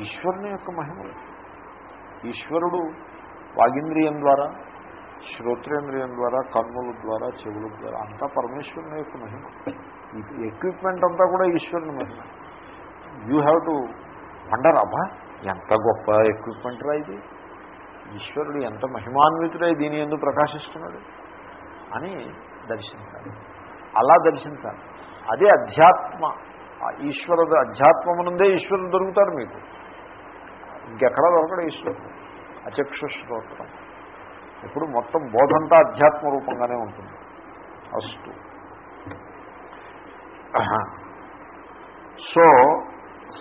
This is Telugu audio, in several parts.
ఈశ్వరుని యొక్క మహిమలు ఈశ్వరుడు వాగింద్రియం ద్వారా శ్రోత్రేంద్రియం ద్వారా కన్నుల ద్వారా చెవుల ద్వారా అంతా పరమేశ్వరుని యొక్క మహిమ. ఎక్విప్మెంట్ అంతా కూడా ఈశ్వరుని మహిమ. యూ హ్యావ్ టు వండర్ అబ్బా ఎంత గొప్ప ఎక్విప్మెంట్ రా ఇది. ఈశ్వరుడు ఎంత మహిమాన్వితుడై దీని ఎందుకు ప్రకాశిస్తున్నాడు అని దర్శించాలి. అలా దర్శించాలి. అదే అధ్యాత్మ. ఈశ్వరుడు అధ్యాత్మమునందే ఈశ్వరుడు దొరుకుతాడు మీకు. ఇంకెక్కడా దొరకడు ఈశ్వరుడు అచక్షు శ్రోత్రం ఇప్పుడు మొత్తం బోధంతా అధ్యాత్మ రూపంగానే ఉంటుంది. అస్తు. సో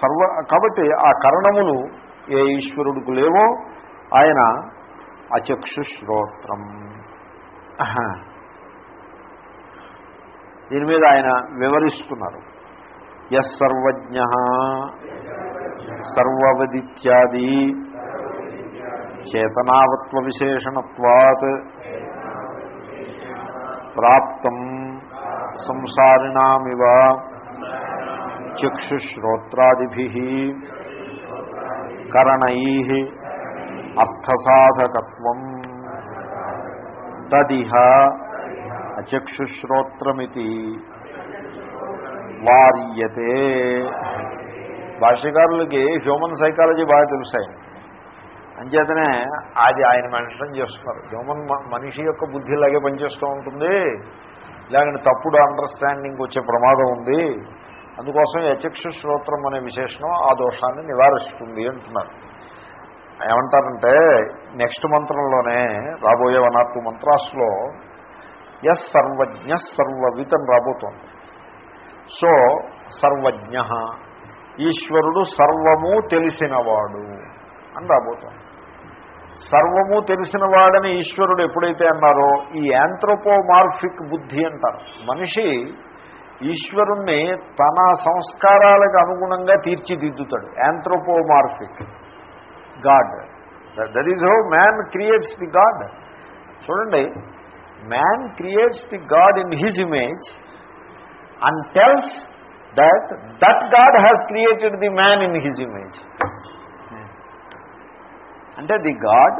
సర్వ కాబట్టి ఆ కరణములు ఏ ఈశ్వరుడికి లేవో ఆయన అచక్షు శ్రోత్రం. దీని మీద ఆయన వివరిస్తున్నారు. ఎస్ సర్వజ్ఞ సర్వవదిత్యాది చేతనావత్వ విశేషణత్వాత్ ప్రాప్తం సంసారిణామివ చక్షుశ్రోత్రాదిభి కరణై అర్థసాధకత్వం తదిహ అచక్షుశ్రోత్రమితి వార్యతే భాష్యకారులకి హ్యూమన్ సైకాలజీ బాగా తెలుసాయి అంచేతనే అది ఆయన మెన్షన్ చేస్తున్నారు హ్యూమన్ మనిషి యొక్క బుద్ధి ఇలాగే పనిచేస్తూ ఉంటుంది. ఇలాగని తప్పుడు అండర్స్టాండింగ్ వచ్చే ప్రమాదం ఉంది. అందుకోసం యచక్షు శ్రోత్రం అనే విశేషణం ఆ దోషాన్ని నివారిస్తుంది అంటున్నారు. ఏమంటారంటే నెక్స్ట్ మంత్రంలోనే రాబోయే వన్ ఆర్ టూ మంత్రాస్లో ఎస్ సర్వజ్ఞ సర్వవిత్ అని రాబోతోంది. సో సర్వజ్ఞ ఈశ్వరుడు సర్వము తెలిసినవాడు అని రాబోతోంది సర్వము తెలిసినవాడని ఈశ్వరుడు ఎప్పుడైతే అన్నారో ఈ యాంథ్రోపోమార్ఫిక్ బుద్ధి అంటారు. మనిషి ఈశ్వరుణ్ణి తన సంస్కారాలకు అనుగుణంగా తీర్చిదిద్దుతాడు. Anthropomorphic god. That is how man creates the god. చూడండి man creates the god in his image and tells that that god has created the man in his image అంటే the god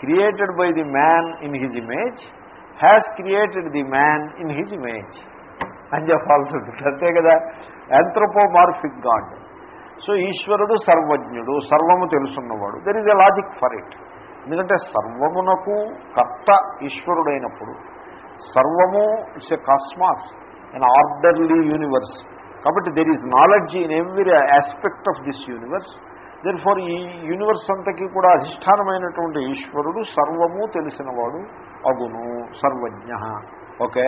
created by the man in his image has created the man in his image అని చెప్పాల్సి ఉంటుంది అంతే కదా? యాంథ్రోపోమార్ఫిక్ గాడ్ సో ఈశ్వరుడు సర్వజ్ఞుడు సర్వము తెలుసున్నవాడు. There is a logic for it ఎందుకంటే సర్వమునకు కర్త ఈశ్వరుడైనప్పుడు సర్వము it's a cosmos an orderly universe కాబట్టి there is knowledge in every aspect of this universe then for ఈ యూనివర్స్ అంతకీ కూడా అధిష్టానమైనటువంటి ఈశ్వరుడు సర్వము తెలిసినవాడు అగును సర్వజ్ఞ. ఓకే?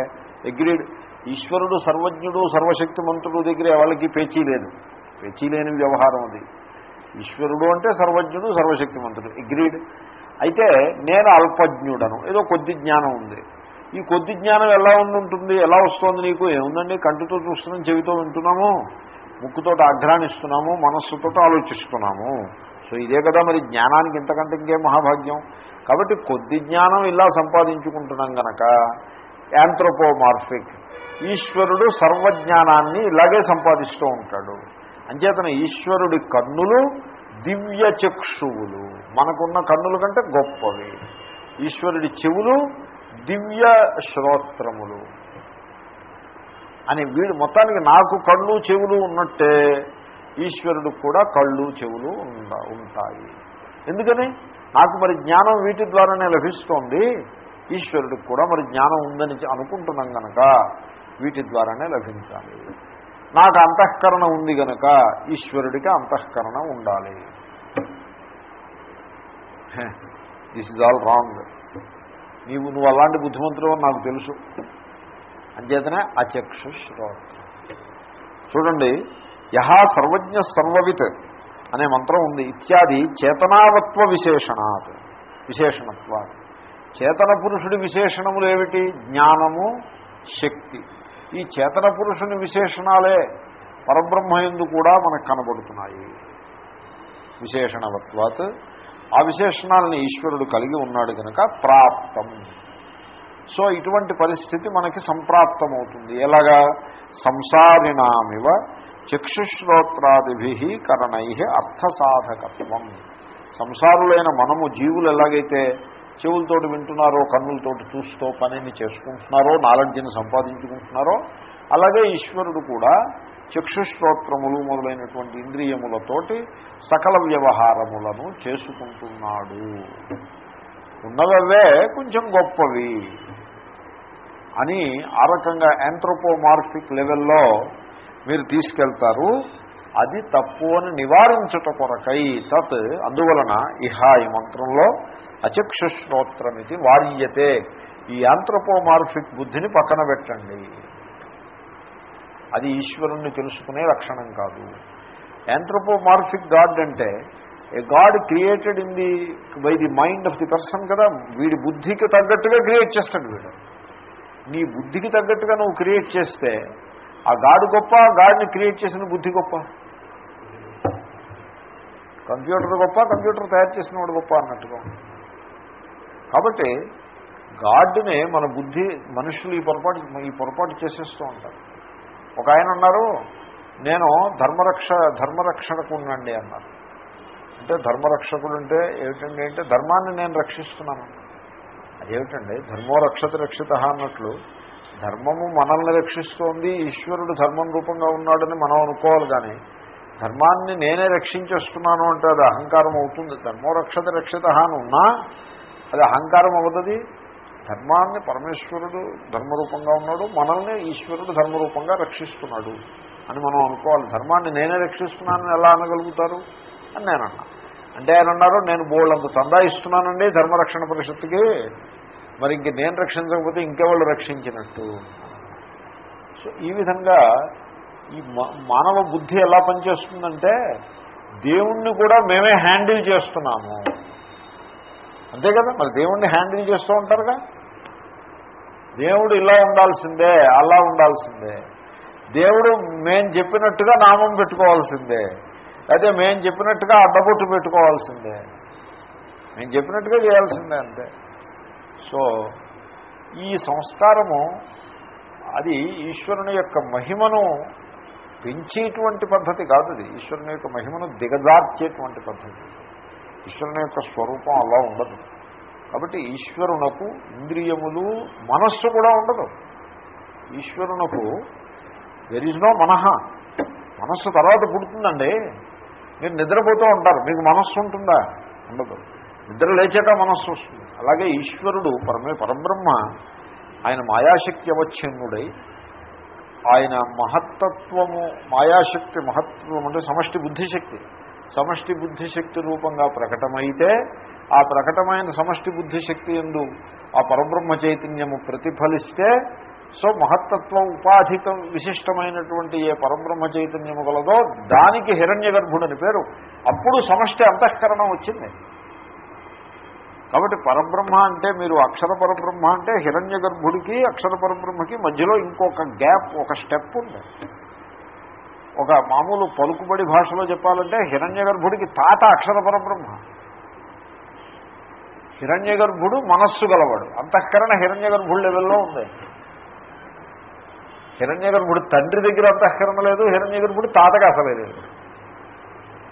అగ్రీడ్ ఈశ్వరుడు సర్వజ్ఞుడు సర్వశక్తిమంతుడు దగ్గర వాళ్ళకి పేచీ లేదు. పేచీ లేని వ్యవహారం అది. ఈశ్వరుడు అంటే సర్వజ్ఞుడు సర్వశక్తిమంతుడు. అగ్రీడ్ అయితే నేను అల్పజ్ఞుడను. ఏదో కొద్ది జ్ఞానం ఉంది. ఈ కొద్ది జ్ఞానం ఎలా ఉంటుంది ఎలా వస్తుంది నీకు? ఏముందండి? కంటితో చూస్తున్నాం చెవితో వింటున్నాము ముక్కుతో ఆఘ్రాణిస్తున్నాము మనస్సుతో ఆలోచిస్తున్నాము. సో ఇదే కదా మరి జ్ఞానానికి ఇంతకంటే ఇంకే మహాభాగ్యం. కాబట్టి కొద్ది జ్ఞానం ఇలా సంపాదించుకుంటున్నాం గనక యాంథ్రోపోమార్ఫిక్ ఈశ్వరుడు సర్వజ్ఞానాన్ని ఇలాగే సంపాదిస్తూ ఉంటాడు. అంచేతన ఈశ్వరుడి కన్నులు దివ్య చక్షువులు మనకున్న కన్నుల కంటే గొప్పవి. ఈశ్వరుడి చెవులు దివ్య శ్రోత్రములు అని వీడు మొత్తానికి నాకు కళ్ళు చెవులు ఉన్నట్టే ఈశ్వరుడు కూడా కళ్ళు చెవులు ఉంటాయి. ఎందుకని? నాకు మరి జ్ఞానం వీటి ద్వారానే లభిస్తోంది. ఈశ్వరుడికి కూడా మరి జ్ఞానం ఉందని అనుకుంటున్నాం కనుక వీటి ద్వారానే లభించాలి. నాకు అంతఃకరణ ఉంది గనక ఈశ్వరుడికి అంతఃకరణ ఉండాలి. దిస్ ఇస్ ఆల్ రాంగ్ నీవు నువ్వు అలాంటి బుద్ధిమంతులు నాకు తెలుసు. అంచేతనే అచక్షు శ్రోత్రం. చూడండి యహా సర్వజ్ఞ సర్వవిత్ అనే మంత్రం ఉంది. ఇత్యాది చేతనావత్వ విశేషణాత్ విశేషణత్వాత్. చేతన పురుషుడి విశేషణములు ఏమిటి? జ్ఞానము శక్తి. ఈ చేతన పురుషుని విశేషణాలే పరబ్రహ్మయందు కూడా మనకు కనబడుతున్నాయి. విశేషణవత్వాత్ ఆ విశేషణాలను ఈశ్వరుడు కలిగి ఉన్నాడు కనుక ప్రాప్తం. సో ఇటువంటి పరిస్థితి మనకి సంప్రాప్తమవుతుంది. ఎలాగా? సంసారిణామివ చక్షుశ్రోత్రాదిభి కరణై అర్థసాధకత్వం. సంసారులైన మనము జీవులు ఎలాగైతే చెవులతోటి వింటున్నారో కన్నులతోటి చూస్తూ పనిని చేసుకుంటున్నారో నాలెడ్జ్ని సంపాదించుకుంటున్నారో అలాగే ఈశ్వరుడు కూడా చక్షుశ్రోత్రములు మొదలైనటువంటి ఇంద్రియములతోటి సకల వ్యవహారములను చేసుకుంటున్నాడు. ఉన్నవే కొంచెం గొప్పవి అని ఆ రకంగా యాంథ్రోపోమార్ఫిక్ లెవెల్లో మీరు తీసుకెళ్తారు. అది తప్పు అని నివారించుట కొరకై తత్ అందువలన ఇహ ఈ మంత్రంలో అచక్షుశ్రోత్రమితి వార్యతే. ఈ యాంథ్రోపోమార్ఫిక్ బుద్ధిని పక్కన పెట్టండి. అది ఈశ్వరుణ్ణి తెలుసుకునే లక్షణం కాదు. యాంథ్రోపోమార్ఫిక్ గాడ్ అంటే a god created in the by the mind of the person కదా వీడి బుద్ధికి తగ్గట్టుగా క్రియేట్ చేస్తాడు వీడు. నీ బుద్ధికి తగ్గట్టుగా నువ్వు క్రియేట్ చేస్తే ఆ గాడు గొప్ప గాడిని క్రియేట్ చేసిన బుద్ధి గొప్ప. కంప్యూటర్ గొప్ప కంప్యూటర్ తయారు చేసిన వాడు గొప్ప అన్నట్టుగా. కాబట్టి గాడ్నే మన బుద్ధి మనుషులు ఈ పొరపాటు ఈ పొరపాటు చేసేస్తూ ఉంటారు. ఒక ఆయన అన్నారు నేను ధర్మరక్ష ధర్మరక్షకుడినండి అన్నారు. అంటే ధర్మరక్షకుడు అంటే ఏమిటండి అంటే ధర్మాన్ని నేను రక్షిస్తున్నాను. అదేమిటండి? ధర్మో రక్షత రక్షిత అన్నట్లు ధర్మము మనల్ని రక్షిస్తోంది ఈశ్వరుడు ధర్మం రూపంగా ఉన్నాడని మనం అనుకోవాలి కానీ ధర్మాన్ని నేనే రక్షించేస్తున్నాను అంటే అది అహంకారం అవుతుంది. ధర్మో రక్షత రక్షిత అని ఉన్నా అది అహంకారం అవుతుంది ధర్మాన్ని పరమేశ్వరుడు ధర్మరూపంగా ఉన్నాడు మనల్ని ఈశ్వరుడు ధర్మరూపంగా రక్షిస్తున్నాడు అని మనం అనుకోవాలి. ధర్మాన్ని నేనే రక్షిస్తున్నానని ఎలా అనగలుగుతారు? అని నేను అన్నా. అంటే ఆయన అన్నారు నేను బోళ్ళంత చందా ఇస్తున్నానండి ధర్మరక్షణ పరిషత్తుకి. మరి ఇంక నేను రక్షించకపోతే ఇంకెవాళ్ళు రక్షించినట్టు? సో ఈ విధంగా ఈ మానవ బుద్ధి ఎలా పనిచేస్తుందంటే దేవుణ్ణి కూడా మేమే హ్యాండిల్ చేస్తున్నాము. అంతే కదా? మరి దేవుణ్ణి హ్యాండిల్ చేస్తూ ఉంటారుగా? దేవుడు ఇలా ఉండాల్సిందే అలా ఉండాల్సిందే. దేవుడు మేము చెప్పినట్టుగా నామం పెట్టుకోవాల్సిందే. అయితే మేము చెప్పినట్టుగా అడ్డబొట్టు పెట్టుకోవాల్సిందే. మేము చెప్పినట్టుగా చేయాల్సిందే అంతే. సో ఈ సంస్కారము అది ఈశ్వరుని యొక్క మహిమను పెంచేటువంటి పద్ధతి కాదు అది. ఈశ్వరుని యొక్క మహిమను దిగజార్చేటువంటి పద్ధతి. ఈశ్వరుని యొక్క స్వరూపం అలా ఉండదు. కాబట్టి ఈశ్వరునకు ఇంద్రియములు మనస్సు కూడా ఉండదు. ఈశ్వరునకు దెర్ ఈజ్ నో మనహ. మనస్సు తర్వాత పుడుతుందండి. మీరు నిద్రపోతూ ఉంటారు. మీకు మనస్సు ఉంటుందా? ఉండదు. నిద్ర లేచాక మనస్సు వస్తుంది. అలాగే ఈశ్వరుడు పరమే పరబ్రహ్మ ఆయన మాయాశక్తి అవచ్ఛిన్నుడై ఆయన మహత్తత్వము మాయాశక్తి మహత్వం అంటే సమష్టి బుద్ధిశక్తి. సమష్టి బుద్ధిశక్తి రూపంగా ప్రకటమైతే ఆ ప్రకటమైన సమష్టి బుద్ధిశక్తి ఎందు ఆ పరబ్రహ్మ చైతన్యము ప్రతిఫలిస్తే సో మహత్తత్వ ఉపాధిక విశిష్టమైనటువంటి ఏ పరబ్రహ్మ చైతన్యము గలదో దానికి హిరణ్య గర్భుడని పేరు. అప్పుడు సమష్టి అంతఃకరణం వచ్చింది. కాబట్టి పరబ్రహ్మ అంటే మీరు అక్షర పరబ్రహ్మ అంటే హిరణ్య గర్భుడికి అక్షర పరబ్రహ్మకి మధ్యలో ఇంకొక గ్యాప్ ఒక స్టెప్ ఉంది. ఒక మామూలు పలుకుబడి భాషలో చెప్పాలంటే హిరణ్య గర్భుడికి తాత అక్షర పరబ్రహ్మ. హిరణ్య గర్భుడు మనస్సు గలవాడు. అంతఃకరణ హిరణ్య గర్భుడు లెవెల్లో ఉంది. హిరణ్య గర్భుడు తండ్రి దగ్గర అంతఃకరణ లేదు హిరణ్య గర్భుడు తాతగా అసలే లేదు.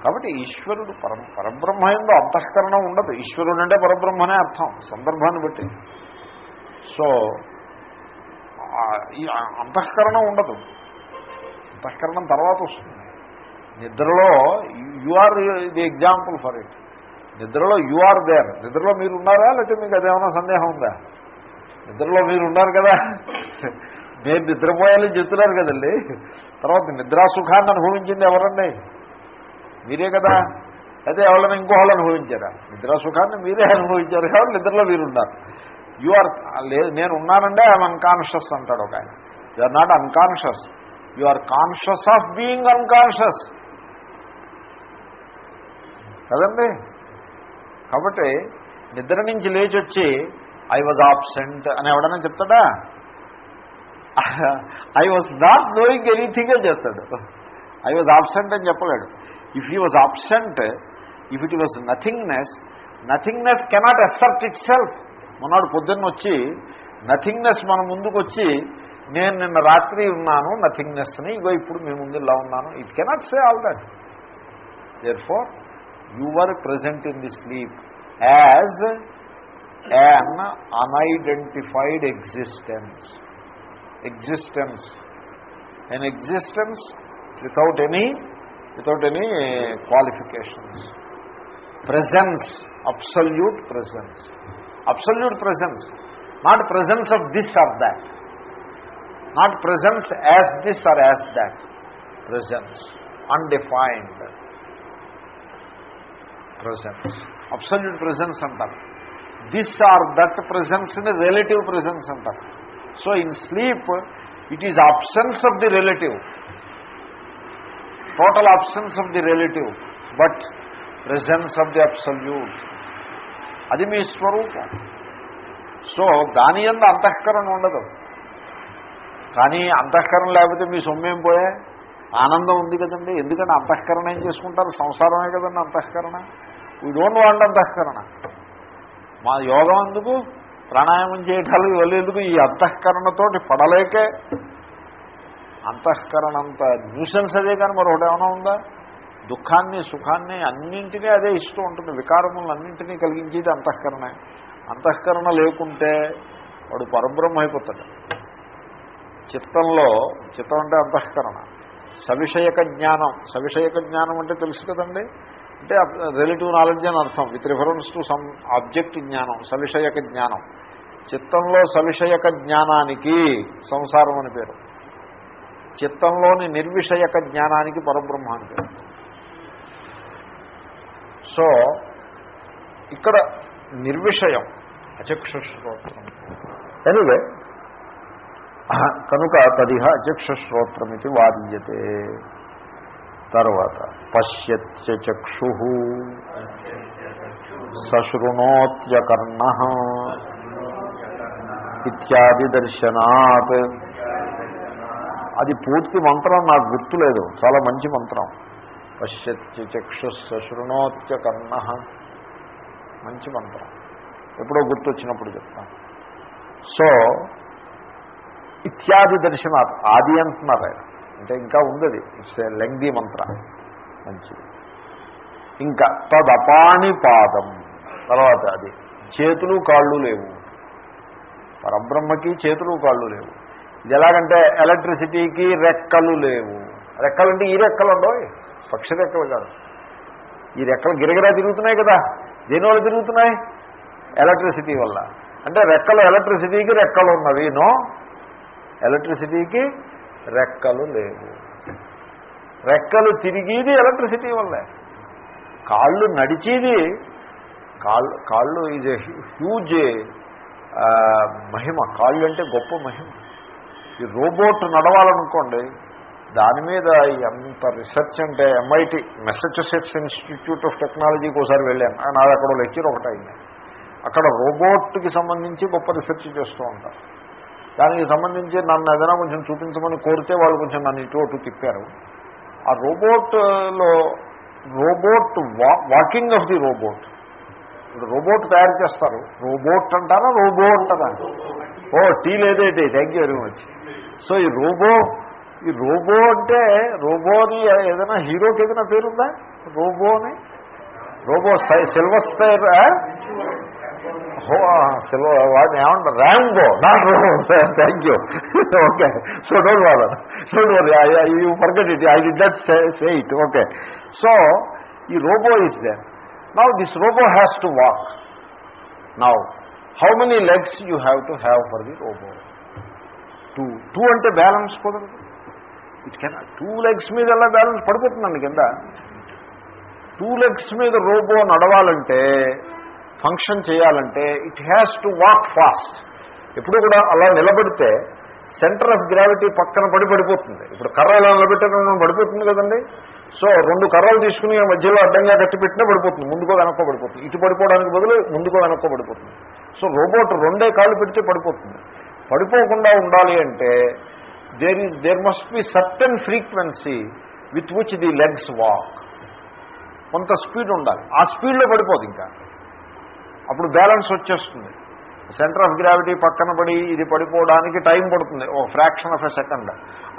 కాబట్టి ఈశ్వరుడు పరం పరబ్రహ్మ ఎందు అంతఃకరణం ఉండదు. ఈశ్వరుడు అంటే పరబ్రహ్మనే అర్థం సందర్భాన్ని బట్టి. సో అంతఃకరణ అంతఃకరణం ఉండదు. అంతఃకరణం తర్వాత వస్తుంది. నిద్రలో you are the example for it నిద్రలో యు ఆర్ దేర్ నిద్రలో మీరు ఉన్నారా లేకపోతే మీకు అదేమన్నా సందేహం ఉందా? నిద్రలో మీరు ఉన్నారు కదా. నేను నిద్రపోయాలని చెప్తున్నారు కదండి. తర్వాత నిద్రాసుఖాన్ని అనుభవించింది ఎవరండి? మీరే కదా. అయితే ఎవరైనా ఇంకో అనుభవించారా? నిద్రాసుఖాన్ని మీరే అనుభవించారు కాబట్టి నిద్రలో మీరున్నారు. యు ఆర్ లేదు నేను ఉన్నానంటే ఐఎమ్ అన్కాన్షియస్ అంటాడు ఒక ఆయన. You are not unconscious you are conscious of being unconscious కదండి? కాబట్టి నిద్ర నుంచి లేచి వచ్చి ఐ వాజ్ ఆబ్సెంట్ అని ఎవడన్నా చెప్తాడా? I was not knowing anything అని చెప్తాడు ఐ వాజ్ ఆబ్సెంట్ అని చెప్పలేడు. If he was absent if it was nothingness nothingness cannot assert itself మొన్నడు పొద్దున్న వచ్చి నథింగ్నెస్ మన ముందుకు వచ్చి నేను నిన్న రాత్రి ఉన్నాను నథింగ్నెస్ని ఇగో ఇప్పుడు మీ ముందు ఇలా ఉన్నాను. It cannot say all that therefore you were present in the sleep as an unidentified existence. Existence. An existence without any without any qualifications. Presence, absolute presence. Absolute presence. Not presence of this or that. Not presence as this or as that. Presence. Undefined presence absolute presence అంటారు. దిస్ ఆర్ దట్ ప్రజెన్స్ని రిలేటివ్ ప్రజెన్స్ అంటారు. So in sleep it is absence of the relative total absence of the relative but presence of the absolute అది మీ స్వరూపం. సో దాని ఎంత అంతఃకరణ ఉండదు. కానీ అంతఃకరణ లేకపోతే మీ సొమ్మేం పోయే? ఆనందం ఉంది కదండి. ఎందుకంటే అంతఃకరణ ఏం చేసుకుంటారు? సంసారమే కదండి అంతఃకరణ. వీ డోంట్ వాంట్ అంతఃకరణ మా యోగం ఎందుకు? ప్రాణాయామం చేయటాలు ఇవన్నీ ఎందుకు? ఈ అంతఃకరణతోటి పడలేకే. అంతఃకరణ అంత న్యూసెన్స్ అదే కానీ మరొకటి ఏమైనా ఉందా? దుఃఖాన్ని సుఖాన్ని అన్నింటినీ అదే ఇష్టం ఉంటుంది. వికారములను అన్నింటినీ కలిగించేది అంతఃకరణే. అంతఃకరణ లేకుంటే వాడు పరబ్రహ్మ అయిపోతాడు. చిత్తంలో చిత్తం అంటే అంతఃకరణ. సవిషయక జ్ఞానం. సవిషయక జ్ఞానం అంటే తెలుసు కదండి? అంటే రిలేటివ్ నాలెడ్జ్ అని అర్థం. With reference to some object జ్ఞానం సవిషయక జ్ఞానం. చిత్తంలో సవిషయక జ్ఞానానికి సంసారం అని పేరు. చిత్తంలోని నిర్విషయక జ్ఞానానికి పరబ్రహ్మ అని పేరు. సో ఇక్కడ నిర్విషయం అచక్షుశ్రోత్రం. ఎనివే కనుక తదిహ అచక్షుశ్రోత్రం ఇది వార్యతే తర్వాత. పశ్యత్యచక్షు సశృణోత్యకర్ణ ఇత్యాది దర్శనాత్. అది పూర్తి మంత్రం నాకు గుర్తులేదు. చాలా మంచి మంత్రం. పశ్యత్యచక్షు సశృణోత్యకర్ణ. మంచి మంత్రం. ఎప్పుడో గుర్తొచ్చినప్పుడు చెప్తాను సో ఇత్యాది దర్శనాత్. ఆది అంటున్నారు ఆయన. అంటే ఇంకా ఉంది అది ఇట్స్ లెంగ్దీ మంత్ర మంచిది. ఇంకా తదపాణి పాదం. తర్వాత అది. చేతులు కాళ్ళు లేవు. పరబ్రహ్మకి చేతులు కాళ్ళు లేవు. ఇది ఎలాగంటే ఎలక్ట్రిసిటీకి రెక్కలు లేవు. రెక్కలంటే ఈ రెక్కలు ఉండవు. పక్షి రెక్కలు కాదు. ఈ రెక్కలు గిరగిరా తిరుగుతున్నాయి కదా. దేనివల్ల తిరుగుతున్నాయి? ఎలక్ట్రిసిటీ వల్ల. అంటే రెక్కలు ఎలక్ట్రిసిటీకి రెక్కలు ఉన్నవి. నో. ఎలక్ట్రిసిటీకి రెక్కలు లేవు. రెక్కలు తిరిగేది ఎలక్ట్రిసిటీ వల్లే. కాళ్ళు నడిచేది కాళ్ళు కాళ్ళు ఈజ్ ఏ హ్యూజ్ మహిమ. కాళ్ళు అంటే గొప్ప మహిమ. ఈ రోబోట్ నడవాలనుకోండి దాని మీద ఎంత రిసెర్చ్ అంటే ఎంఐటి మెసచ్యూసెట్స్ ఇన్స్టిట్యూట్ ఆఫ్ టెక్నాలజీకి ఒకసారి వెళ్ళాను. నాది అక్కడ లెక్చర్ ఒకటి అయింది. అక్కడ రోబోట్కి సంబంధించి గొప్ప రిసెర్చ్ చేస్తూ ఉంటారు. దానికి సంబంధించి నన్ను ఏదైనా కొంచెం చూపించమని కోరితే వాళ్ళు కొంచెం నన్ను ఇటు అటు తిప్పారు. ఆ రోబోట్లో robot walking of the robot ఇప్పుడు రోబోట్ తయారు చేస్తారు. రోబోట్ అంటారా? రోబో అంటారా? ఓ టీ లేదేటి thank you very much so ఈ రోబో ఈ రోబో అంటే రోబోని ఏదైనా హీరోకి ఏదైనా పేరుందా? రోబో అని రోబో సిల్వస్టర్ సిల్వర్ వాడిని ఏమంటారు? Rambo not robo thank you okay so don't bother so you forget it I'd that say it okay so ఈ robo is there now this robo has to walk now how many legs you have to have for the robo? Two two అంటే బ్యాలెన్స్ కుదరదు. ఇట్ కెన్ టూ లెగ్స్ మీద ఎలా బ్యాలెన్స్ పడిపోతుందండి కింద? టూ లెగ్స్ మీద రోబో నడవాలంటే ఫంక్షన్ చేయాలంటే it has to walk fast. ఎప్పుడు కూడా అలా నిలబడితే సెంటర్ ఆఫ్ గ్రావిటీ పక్కన పడి పడిపోతుంది. ఇప్పుడు కర్ర ఎలా నిలబెట్టడం పడిపోతుంది కదండి. సో రెండు కర్రలు తీసుకుని మధ్యలో అడ్డంగా కట్టి పెట్టినా పడిపోతుంది. ముందుకో వెనక్కో పడిపోతుంది. ఇటు పడిపోవడానికి బదులు ముందుకో వెనక్కో పడిపోతుంది. సో రోబోట్ రెండే కాళ్ళు పెడితే పడిపోతుంది. పడిపోకుండా ఉండాలి అంటే there is there must be certain frequency with which the legs walk కొంత స్పీడ్ ఉండాలి. ఆ స్పీడ్లో పడిపోదు ఇంకా. అప్పుడు బ్యాలెన్స్ వచ్చేస్తుంది. సెంటర్ ఆఫ్ గ్రావిటీ పక్కన పడి ఇది పడిపోవడానికి టైం పడుతుంది a fraction of a second.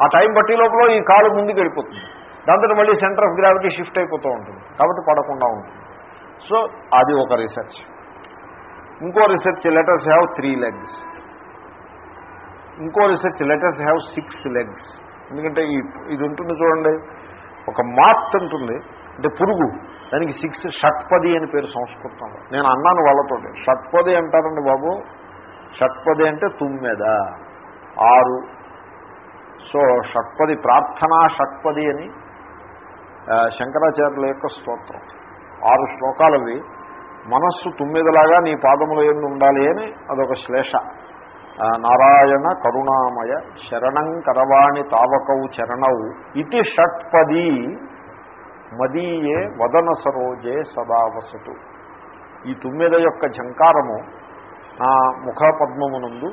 ఆ టైం బట్టి లోపల ఈ కాలు ముందుకు వెళ్ళిపోతుంది. దాంతో మళ్ళీ సెంటర్ ఆఫ్ గ్రావిటీ షిఫ్ట్ అయిపోతూ ఉంటుంది కాబట్టి పడకుండా ఉంటుంది. సో అది ఒక రీసెర్చ్. ఇంకో research letters have three legs ఇంకో research letters have six legs ఎందుకంటే ఇది ఉంటుంది చూడండి ఒక మాత్ ఉంటుంది అంటే పురుగు. దానికి సిక్స్ షట్పది అని పేరు సంస్కృతంలో నేను అన్నాను వాళ్ళతో షట్పది అంటారండి బాబు. షట్పది అంటే తుమ్మెద. ఆరు. సో షట్పది ప్రార్థనా షట్పది అని శంకరాచార్యుల యొక్క స్తోత్రం. ఆరు శ్లోకాలవి. మనస్సు తుమ్మిదలాగా నీ పాదముల ఎందు ఉండాలి అని అదొక శ్లేష. నారాయణ కరుణామయ శరణం కరవాణి తావకౌ చరణౌ. ఇది షట్పది. మదీయే వదన సరోజే సదావసతు ఈ తుమ్మెద యొక్క ఝంకారము నా ముఖ పద్మమునందు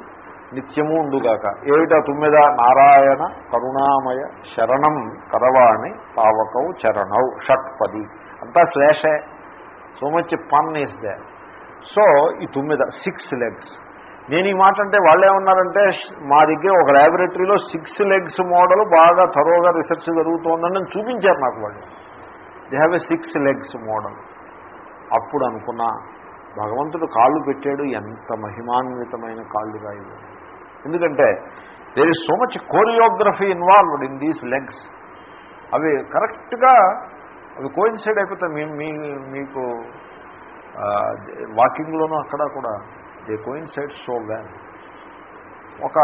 నిత్యము ఉండుగాక. ఏమిటా తుమ్మెద? నారాయణ కరుణామయ శరణం కరవాణి తావకౌ చరణౌ షట్పది అంతా శ్లేషే. So much pun is there so ఈ తుమ్మెద సిక్స్ లెగ్స్ నేను ఈ మాట అంటే వాళ్ళు ఏమన్నారంటే మా దగ్గర ఒక ల్యాబొరేటరీలో సిక్స్ లెగ్స్ మోడల్ బాగా తరోగా రీసెర్చ్ జరుగుతోందని చూపించారు నాకు వాళ్ళు. They have a six legs model. అప్పుడు అనుకున్నా భగవంతుడు కాళ్ళు పెట్టాడు ఎంత మహిమాన్వితమైన కాళ్ళు రాయి ఎందుకంటే there is so much choreography involved in these legs అవి కరెక్ట్గా అవి కోయిన్సైడ్ అయిపోతాయి. మీ మీ- మీకు వాకింగ్లోనూ అక్కడ కూడా దే కోయిన్సైడ్ సో వెల్ ఒక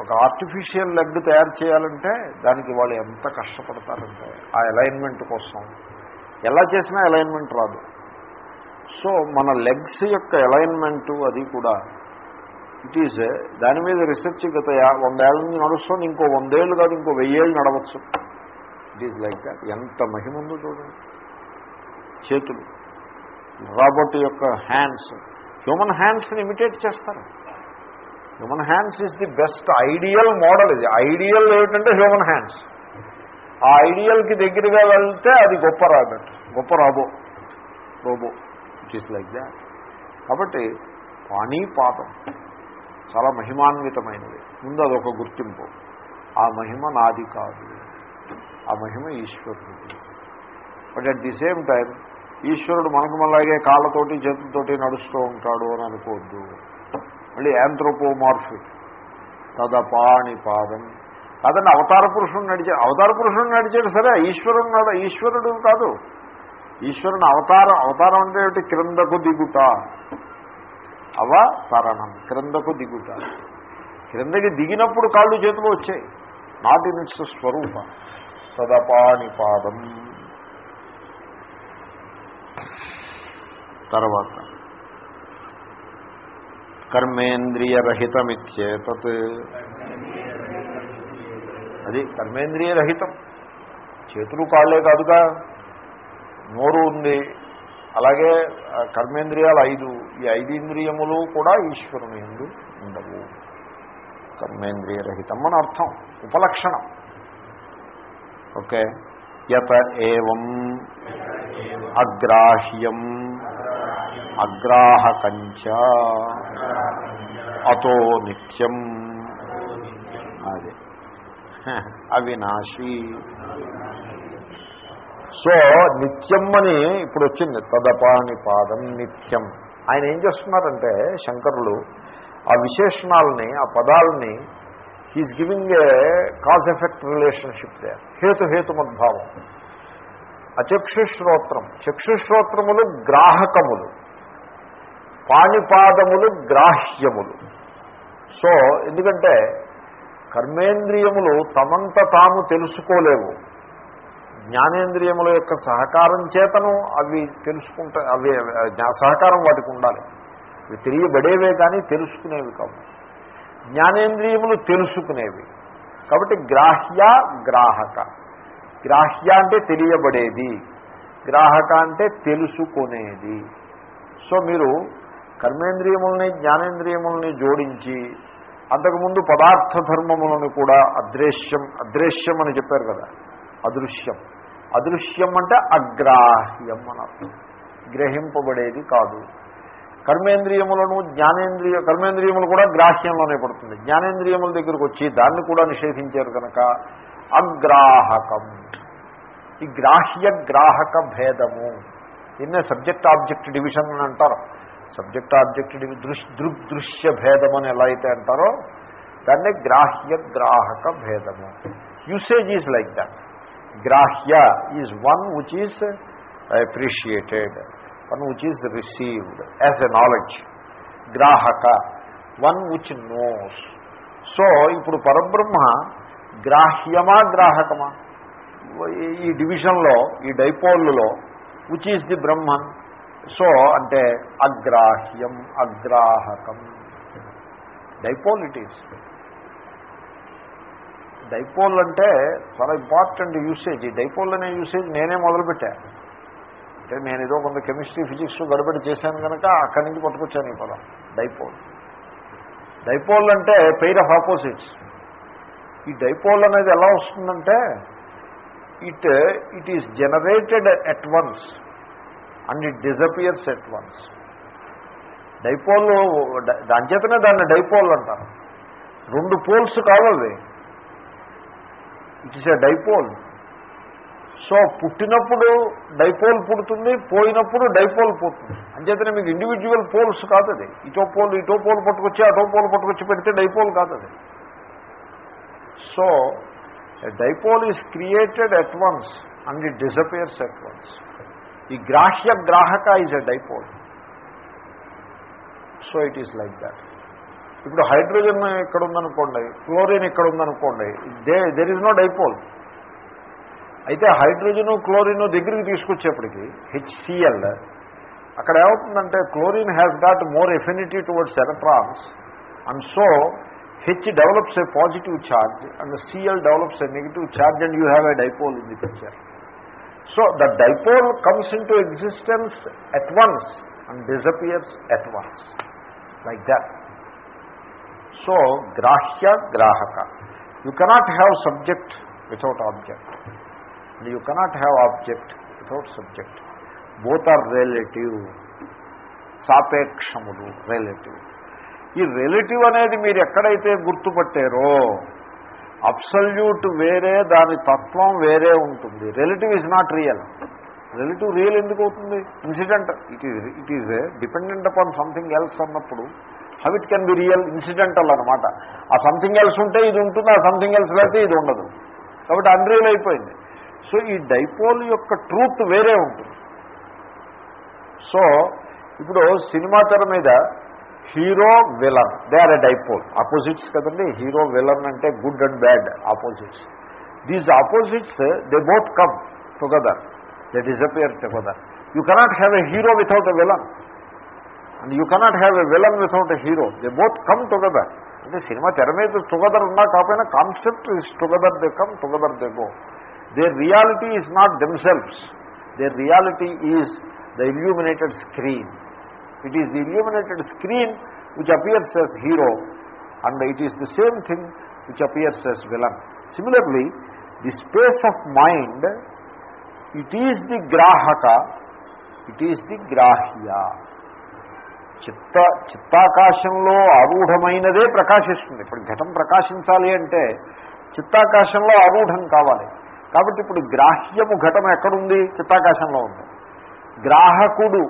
ఒక ఆర్టిఫిషియల్ లెగ్ తయారు చేయాలంటే దానికి వాళ్ళు ఎంత కష్టపడతారంటే ఆ అలైన్మెంట్ కోసం. ఎలా చేసినా అలైన్మెంట్ రాదు. సో మన లెగ్స్ యొక్క అలైన్మెంటు అది కూడా. ఇట్ ఈజ్ దాని మీద రీసెర్చ్ గత వందేళ్ళ నుంచి నడుస్తుంది ఇంకో వందేళ్ళు కాదు ఇంకో వెయ్యేళ్ళు నడవచ్చు. ఇట్ ఈజ్ లైక్ దాట్ ఎంత మహిమ ఉందో చూడండి. చేతులు. రాబోట్ యొక్క హ్యాండ్స్ హ్యూమన్ హ్యాండ్స్ని ఇమిటేట్ చేస్తారు. Human hands is the best ideal model ఇది ఐడియల్ ఏమిటంటే హ్యూమన్ హ్యాండ్స్ ఆ ఐడియల్కి దగ్గరగా వెళ్తే అది గొప్ప రాబట్ గొప్ప robo robo it is like that కాబట్టి పానీ పాదం చాలా మహిమాన్వితమైనది. ముందు అదొక గుర్తింపు. ఆ మహిమ నాది కాదు. ఆ మహిమ ఈశ్వరుడిది but at the same time ఈశ్వరుడు మనకు మనలాగే కాళ్ళతోటి చేతులతోటి నడుస్తూ ఉంటాడు అని అనుకోవద్దు. మళ్ళీ యాంథ్రోపోమార్ఫిక్ తదపాణి పాదం. కాదండి అవతార పురుషుడు నడిచే అవతార పురుషుడు నడిచాడు సరే ఈశ్వరుడు నడ ఈశ్వరుడు కాదు. ఈశ్వరుని అవతారం అవతారం అంటే ఏమిటి? క్రిందకు దిగుట. అవతరణం క్రిందకు దిగుట. క్రిందకి దిగినప్పుడు కాళ్ళు చేతులు వచ్చాయి. నాటి నిత్య స్వరూప. తదపాని పాదం. తర్వాత కర్మేంద్రియరహితమిచ్చేతత్. అది కర్మేంద్రియరహితం. చేతులు కాళ్ళే కాదుగా నోరు ఉంది. అలాగే కర్మేంద్రియాలు ఐదు. ఈ ఐదు ఇంద్రియములు కూడా ఈశ్వరుని ఎందు ఉండవు. కర్మేంద్రియరహితం అని అర్థం ఉపలక్షణం. ఓకే? యత ఏవం అగ్రాహ్యం అగ్రాహకంచ. అతో నిత్యం. అది. అవినాశి. సో నిత్యం అని ఇప్పుడు వచ్చింది. తదపాని పాదం నిత్యం. ఆయన ఏం చేస్తున్నారంటే శంకరులు ఆ విశేషణాలని ఆ పదాలని he's giving a cause effect relationship the హేతుహేతుమద్భావం అచక్షుశ్రోత్రం చక్షుశ్రోత్రములు గ్రాహకములు. పాణిపాదములు గ్రాహ్యములు. సో ఎందుకంటే కర్మేంద్రియములు తమంత తాము తెలుసుకోలేవు. జ్ఞానేంద్రియముల యొక్క సహకారం చేతను అవి తెలుసుకుంటా అవి జ్ఞా- సహకారం వాటికి ఉండాలి. ఇవి తెలియబడేవే కానీ తెలుసుకునేవి కావు. జ్ఞానేంద్రియములు తెలుసుకునేవి. కాబట్టి గ్రాహ్య గ్రాహక. గ్రాహ్య అంటే తెలియబడేది. గ్రాహక అంటే తెలుసుకునేది. సో మీరు కర్మేంద్రియముల్ని జ్ఞానేంద్రియముల్ని జోడించి అంతకుముందు పదార్థ ధర్మములను కూడా అదృశ్యం అదృశ్యం అని చెప్పారు కదా అదృశ్యం. అదృశ్యం అంటే అగ్రాహ్యం అని గ్రహింపబడేది కాదు. కర్మేంద్రియములను జ్ఞానేంద్రియ కర్మేంద్రియములు కూడా గ్రాహ్యంలోనే పడుతుంది. జ్ఞానేంద్రియముల దగ్గరకు వచ్చి దాన్ని కూడా నిషేధించారు కనుక అగ్రాహకం. ఈ గ్రాహ్య గ్రాహక భేదము. దీన్నే సబ్జెక్ట్ ఆబ్జెక్ట్ డివిజన్ అని అంటారు. సబ్జెక్ట్ ఆబ్జెక్ట్ దృశ్ దృగ్దృశ్య భేదం అని ఎలా అయితే అంటారో దాన్నే గ్రాహ్య గ్రాహక భేదము usage is like that గ్రాహ్య is one which is appreciated one which is received as a knowledge గ్రాహక one which knows so ఇప్పుడు పరబ్రహ్మ గ్రాహ్యమా గ్రాహకమా ఈ డివిజన్లో ఈ డైపోల్లో which is the Brahman so అంటే అగ్రాహ్యం అగ్రాహకం. డైపోల్ ఇట్ ఈస్ డైపోల్ అంటే చాలా ఇంపార్టెంట్ యూసేజ్. ఈ డైపోల్ అనే యూసేజ్ నేనే మొదలుపెట్టాను అంటే నేను ఏదో కొంత కెమిస్ట్రీ ఫిజిక్స్ గడబడి చేశాను కనుక అక్కడి నుంచి పట్టుకొచ్చాను ఈ పదం. డైపోల్. డైపోల్ అంటే పెయిర్ ఆఫ్ ఆపోజిట్స్. ఈ డైపోల్ అనేది ఎలా వస్తుందంటే it it is generated at once. And it disappears at once. Dipole దాని చేతనే దాన్ని డైపోల్ అంటారు. రెండు పోల్స్ కావాలి it is a dipole. So పుట్టినప్పుడు డైపోల్ పుడుతుంది పోయినప్పుడు డైపోల్ పోతుంది. అంచేతనే మీకు ఇండివిజువల్ పోల్స్ కాదు ఇటో పోల్ ఇటో పోల్ పట్టుకొచ్చి అటో పోల్ పట్టుకొచ్చి పెడితే డైపోల్ కాదు so dipole is created at once and it disappears at once ఈ గ్రాహ్య గ్రాహక is a dipole so it is like that ఇప్పుడు హైడ్రోజన్ ఇక్కడ ఉందనుకోండి క్లోరిన్ ఇక్కడ ఉందనుకోండి they there is no dipole అయితే హైడ్రోజను క్లోరిన్ దగ్గరికి తీసుకొచ్చేప్పటికి హెచ్సిఎల్ అక్కడ ఏమవుతుందంటే chlorine has got more affinity towards electrons and so H develops a positive charge and Cl develops a negative charge and you have a dipole in the picture so the dipole comes into existence at once and disappears at once like that so గ్రాహ్య గ్రాహక you cannot have subject without object and you cannot have object without subject both are relative సాపేక్షములు relative ఈ రిలేటివ్ అనేది మీరు ఎక్కడైతే గుర్తుపట్టారో అబ్సల్యూట్ వేరే దాని తత్వం వేరే ఉంటుంది. Relative is not real relative real ఎందుకు అవుతుంది? Incident it is it is dependent upon something else అన్నప్పుడు how it can be real incidental అనమాట ఆ సంథింగ్ ఎల్స్ ఉంటే ఇది ఉంటుంది ఆ సంథింగ్ ఎల్స్ లేకపోతే ఇది ఉండదు. కాబట్టి అన్రియల్ అయిపోయింది. సో ఈ డైపోల్ యొక్క ట్రూత్ వేరే ఉంటుంది. సో ఇప్పుడు సినిమా తెర మీద hero villain. They are a dipole opposites కదండి. హీరో విలన్ అంటే good and bad opposites these opposites they both come together they disappear together you cannot have a hero without a villain and you cannot have a villain without a hero they both come together అంటే సినిమా తెర మీద టుగెదర్ ఉన్నా కాకపోయినా concept is together they come together they go they reality is not themselves they reality is the illuminated screen it is the illuminated screen which appears as hero and it is the same thing which appears as villain similarly the space of mind it is the గ్రాహక it is the గ్రాహ్య చిత్త చిత్తాకాశంలో ఆరూఢమైనదే ప్రకాశిస్తుంది ఇప్పుడు ఘటం ప్రకాశించాలి అంటే చిత్తాకాశంలో ఆరూఢం కావాలి. కాబట్టి ఇప్పుడు గ్రాహ్యము ఘటం ఎక్కడుంది? చిత్తాకాశంలో ఉంది. గ్రాహకుడు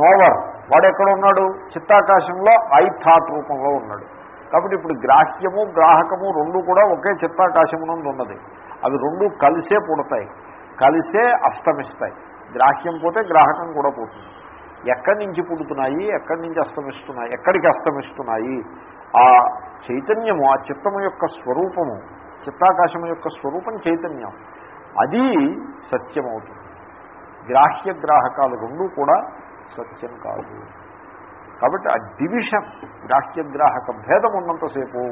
నోవర్ వాడు ఎక్కడ ఉన్నాడు చిత్తాకాశంలో ఐ థాట్ రూపంలో ఉన్నాడు. కాబట్టి ఇప్పుడు గ్రాహ్యము గ్రాహకము రెండు కూడా ఒకే చిత్తాకాశమునందు ఉన్నది. అవి రెండు కలిసే పుడతాయి. కలిసే అస్తమిస్తాయి. గ్రాహ్యం పోతే గ్రాహకం కూడా పోతుంది. ఎక్కడి నుంచి పుడుతున్నాయి? ఎక్కడి నుంచి అస్తమిస్తున్నాయి? ఎక్కడికి అస్తమిస్తున్నాయి? ఆ చైతన్యము ఆ చిత్తము యొక్క స్వరూపము చిత్తాకాశము యొక్క స్వరూపం చైతన్యం. అది సత్యమవుతుంది. గ్రాహ్య గ్రాహకాలు రెండూ కూడా సత్యం కాదు. కాబట్టి ఆ డివిషన్ గ్రాహ్యగ్రాహక భేదం ఉన్నంతసేపు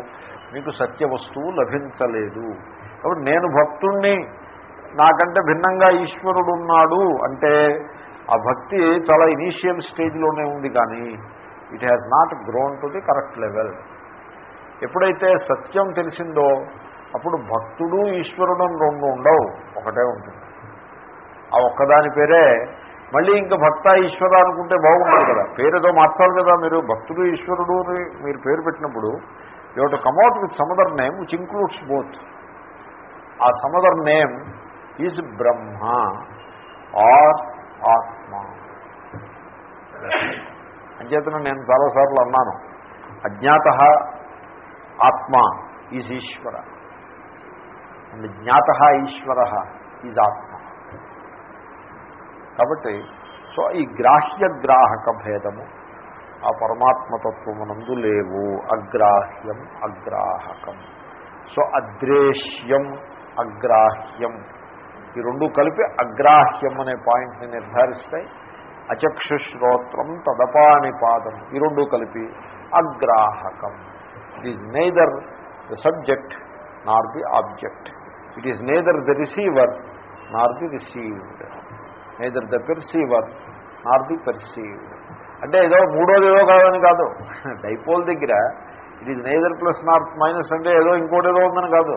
మీకు సత్య వస్తువు లభించలేదు. కాబట్టి నేను భక్తుణ్ణి నాకంటే భిన్నంగా ఈశ్వరుడు ఉన్నాడు అంటే ఆ భక్తి చాలా ఇనీషియల్ స్టేజ్లోనే ఉంది కానీ it has not grown to the correct level ఎప్పుడైతే సత్యం తెలిసిందో అప్పుడు భక్తుడు ఈశ్వరుడు రెండు ఉండవు. ఒకటే ఉంటుంది. ఆ ఒక్కదాని పేరే మళ్ళీ ఇంకా భక్త ఈశ్వర అనుకుంటే బాగుంటుంది కదా. పేరుతో మార్చాలి కదా మీరు. భక్తుడు ఈశ్వరుడు అని మీరు పేరు పెట్టినప్పుడు you to come at with some other name which includes both ఆ some other name is Brahma or Atma అంచేతను నేను చాలాసార్లు అన్నాను. అజ్ఞాత ఆత్మ ఈజ్ ఈశ్వర. అండ్ జ్ఞాత ఈశ్వర ఈజ్ ఆత్మ. కాబట్టి సో ఈ గ్రాహ్య గ్రాహక భేదము ఆ పరమాత్మతత్వమునందు లేవు. అగ్రాహ్యం అగ్రాహకం. సో అద్రేశ్యం అగ్రాహ్యం. ఈ రెండు కలిపి అగ్రాహ్యం అనే పాయింట్ని నిర్ధారిస్తాయి అచక్షుశ్రోత్రం తదపానిపాదం ఈ రెండు కలిపి అగ్రాహకం. It is neither the subject nor the object it is neither the receiver nor the received neither the perceiver nor the perceived అంటే ఏదో మూడోది ఏదో కాదని కాదు. డైపోల్ దగ్గర it is neither plus nor minus అంటే ఏదో ఇంకోటి ఏదో ఉందని కాదు.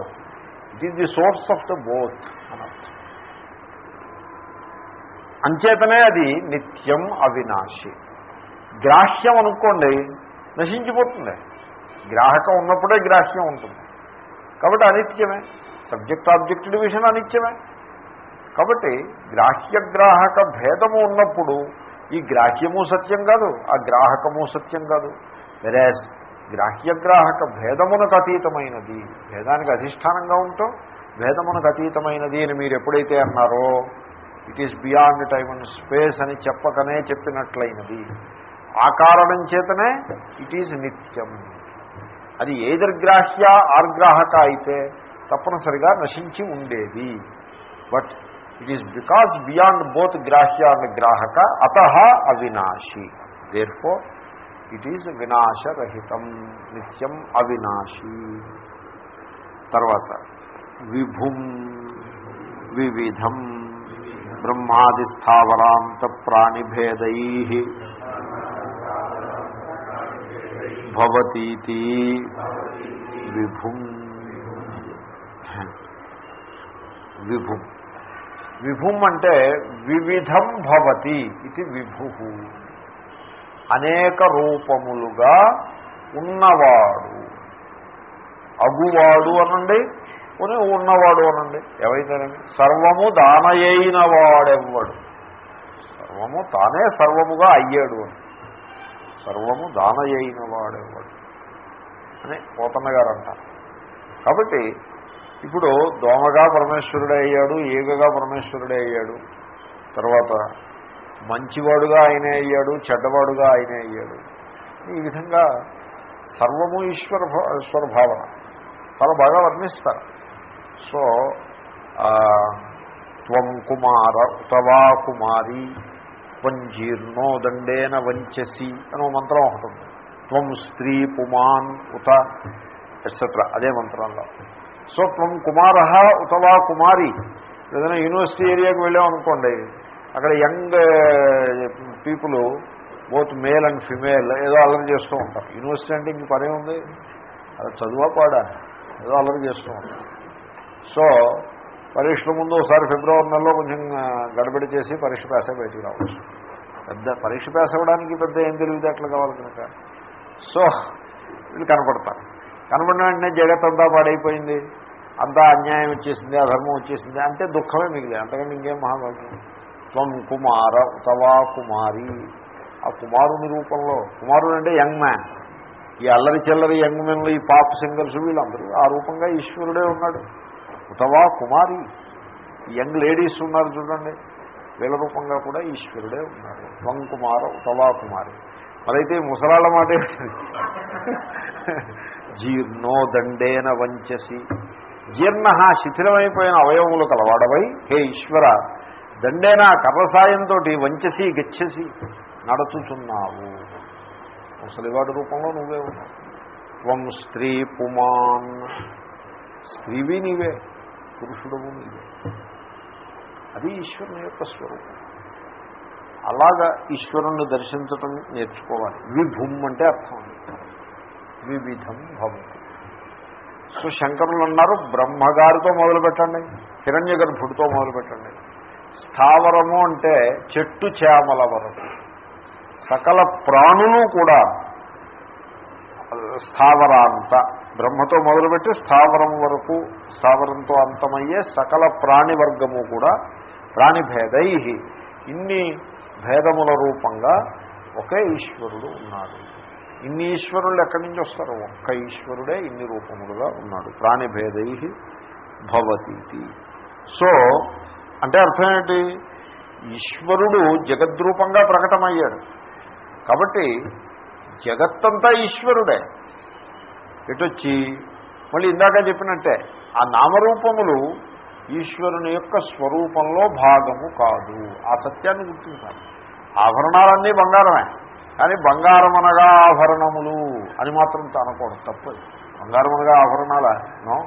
It is the source of the both అనర్థం అంచేతనే అది నిత్యం అవినాశి. గ్రాహ్యం అనుకోండి నశించిపోతుంది. గ్రాహకం ఉన్నప్పుడే గ్రాహ్యం ఉంటుంది. కాబట్టి అనిత్యమే. సబ్జెక్ట్ ఆబ్జెక్ట్ డివిజన్ అనిత్యమే. కాబట్టి గ్రాహ్యగ్రాహక భేదము ఉన్నప్పుడు ఈ గ్రాహ్యము సత్యం కాదు ఆ గ్రాహకము సత్యం కాదు. వెరాజ్ గ్రాహ్యగ్రాహక భేదమునకు అతీతమైనది భేదానికి అధిష్టానంగా ఉంటాం భేదమునకు అతీతమైనది అని మీరు ఎప్పుడైతే అన్నారో it is beyond time and space అని చెప్పకనే చెప్పినట్లయినది. ఆ కారణం చేతనే ఇట్ ఈజ్ నిత్యం. అది ఏదర్గ్రాహ్య ఆర్గ్రాహక అయితే తప్పనిసరిగా నశించి ఉండేది. But it is because beyond both గ్రాహ్య and గ్రాహక అత అవినాశి దేర్ ఫోర్ ఇట్ ఈజ్ వినాశరహితం నిత్యం అవినాశి తర్వాత విభుం వివిధం బ్రహ్మాదిస్థావరాంత ప్రాణిభేదై భవతీతి విభుం విభుం విభుం అంటే వివిధం భవతి ఇది విభు అనేక రూపములుగా ఉన్నవాడు. అగువాడు అనండి కొని ఉన్నవాడు అనండి. ఏవైతేనండి సర్వము దానయైన వాడెవ్వడు. సర్వము తానే సర్వముగా అయ్యాడు అని. సర్వము దానయైన వాడెవ్వడు. అని పోతన్న గారు అంటారు. కాబట్టి ఇప్పుడు దోమగా పరమేశ్వరుడే అయ్యాడు ఈగగా పరమేశ్వరుడే అయ్యాడు. తర్వాత మంచివాడుగా ఆయనే అయ్యాడు చెడ్డవాడుగా ఆయనే అయ్యాడు. ఈ విధంగా సర్వము ఈశ్వర ఈశ్వరభావన చాలా బాగా వర్ణిస్తారు. సో త్వం కుమార ఉతవా కుమారి వంజీర్ణో దండేన వంచసి అనో మంత్రం ఒకటి ఉంది. త్వం స్త్రీ పుమాన్ ఉత ఎట్సెట్రా అదే మంత్రంలో. సో త్వం కుమార ఉతవా కుమారి. ఏదైనా యూనివర్సిటీ ఏరియాకి వెళ్ళామనుకోండి అక్కడ young people both male and female ఏదో అల్లరి చేస్తూ ఉంటారు. యూనివర్సిటీ అంటే ఇంక పనే ఉంది. అది చదువా పాడా? ఏదో అల్లరి చేస్తూ ఉంటారు. సో పరీక్షల ముందు ఒకసారి ఫిబ్రవరి నెలలో కొంచెం గడబడి చేసి పరీక్ష పేస బయటికి రావచ్చు. పెద్ద పరీక్ష పేస అవ్వడానికి పెద్ద ఏం తెలివితేటలు కావాలి కనుక. సో వీళ్ళు కనపడతారు. కనబడిన వెంటనే జగత్ అంతా పాడైపోయింది. అంతా అన్యాయం వచ్చేసింది అధర్మం వచ్చేసింది. అంటే దుఃఖమే మిగిలే అంతకంటే ఇంకేం మహాభాగ్యం? త్వం కుమార ఉతవా కుమారి. ఆ కుమారుని రూపంలో కుమారుడు అంటే యంగ్ మ్యాన్. ఈ అల్లరి చిల్లరి యంగ్ మెన్లు ఈ పాప్ సింగర్స్ వీళ్ళందరూ ఆ రూపంగా ఈశ్వరుడే ఉన్నాడు. ఉతవా కుమారి. యంగ్ లేడీస్ ఉన్నారు చూడండి. వీళ్ళ రూపంగా కూడా ఈశ్వరుడే ఉన్నాడు. త్వం కుమార ఉతవా కుమారి. మరైతే ముసలాళ్ళ మాట. జీర్ణో దండేన వంచసి. జీర్ణ శిథిలమైపోయిన అవయవములు కలవాడవై హే ఈశ్వర దండేనా కర్రసాయంతో వంచసి గచ్చసి నడుచుచున్నావు. ముసలివాడి రూపంలో నువ్వే ఉన్నావు. త్వం స్త్రీ పుమాన్. స్త్రీవి నీవే పురుషుడవు నీవే. అది ఈశ్వరుని యొక్క స్వరూపం. అలాగా ఈశ్వరుణ్ణి దర్శించటం నేర్చుకోవాలి. విభుమ్ అంటే అర్థం వివిధం భవతి. సో శంకరులు అన్నారు బ్రహ్మగారితో మొదలు పెట్టండి హిరణ్య గర్భుడితో మొదలు పెట్టండి. స్థావరము అంటే చెట్టు చేమల వరకు. సకల ప్రాణులు కూడా స్థావరాంత. బ్రహ్మతో మొదలుపెట్టి స్థావరం వరకు స్థావరంతో అంతమయ్యే సకల ప్రాణి వర్గము కూడా ప్రాణిభేదై. ఇన్ని భేదముల రూపంగా ఒకే ఈశ్వరుడు ఉన్నాడు. ఇన్ని ఈశ్వరులు ఎక్కడి నుంచి వస్తారు? ఒక్క ఈశ్వరుడే ఇన్ని రూపములుగా ఉన్నాడు. ప్రాణిభేదై భవతీతి. సో అంటే అర్థం ఏంటి? ఈశ్వరుడు జగద్రూపంగా ప్రకటమయ్యాడు. కాబట్టి జగత్తంతా ఈశ్వరుడే. ఎటొచ్చి? మళ్ళీ ఇందాక చెప్పినట్టే ఆ నామరూపములు ఈశ్వరుని యొక్క స్వరూపంలో భాగము కాదు. ఆ సత్యాన్ని గుర్తించాలి. ఆభరణాలన్నీ బంగారమే. కానీ బంగారం అనగా ఆభరణములు అని మాత్రం అనకూడదు తప్పు. బంగారం అనగా ఆభరణాలా? నో.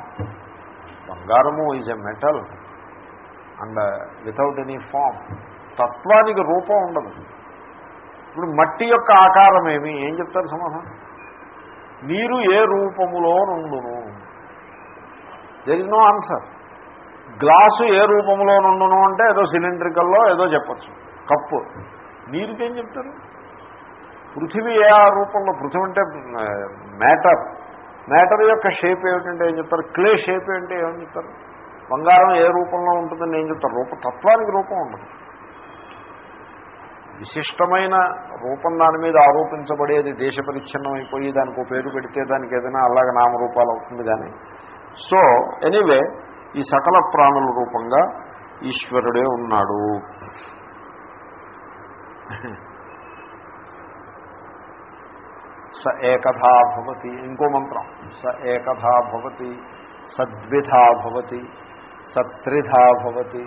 బంగారము is a metal and without any form తత్వానికి రూపం ఉండదు. ఇప్పుడు మట్టి యొక్క ఆకారం ఏమి? ఏం చెప్తారు సమాధానం నీరు ఏ రూపములో నుండును? There is no answer glass ఏ రూపంలో నుండును అంటే ఏదో సిలిండ్రికల్లో ఏదో చెప్పచ్చు. కప్పు. నీరుకేం చెప్తారు? పృథివీ ఏ ఆ రూపంలో పృథివీ అంటే మ్యాటర్ మ్యాటర్ యొక్క షేప్ ఏమిటంటే ఏం చెప్తారు? క్లే షేప్ ఏంటి ఏమని చెప్తారు? బంగారం ఏ రూపంలో ఉంటుందని ఏం చెప్తారు? రూప తత్వానికి రూపం ఉండదు. విశిష్టమైన రూపం దాని మీద ఆరోపించబడేది దేశ పరిచ్ఛిన్నం అయిపోయి దానికి పేరు పెడితే దానికి ఏదైనా అలాగ నామరూపాలు అవుతుంది కానీ. సో ఎనీవే ఈ సకల ప్రాణుల రూపంగా ఈశ్వరుడే ఉన్నాడు. స ఏకథా భవతి ఇంకో మంత్రం. స ఏకథా భవతి సద్విధా భవతి సత్రిధా భవతి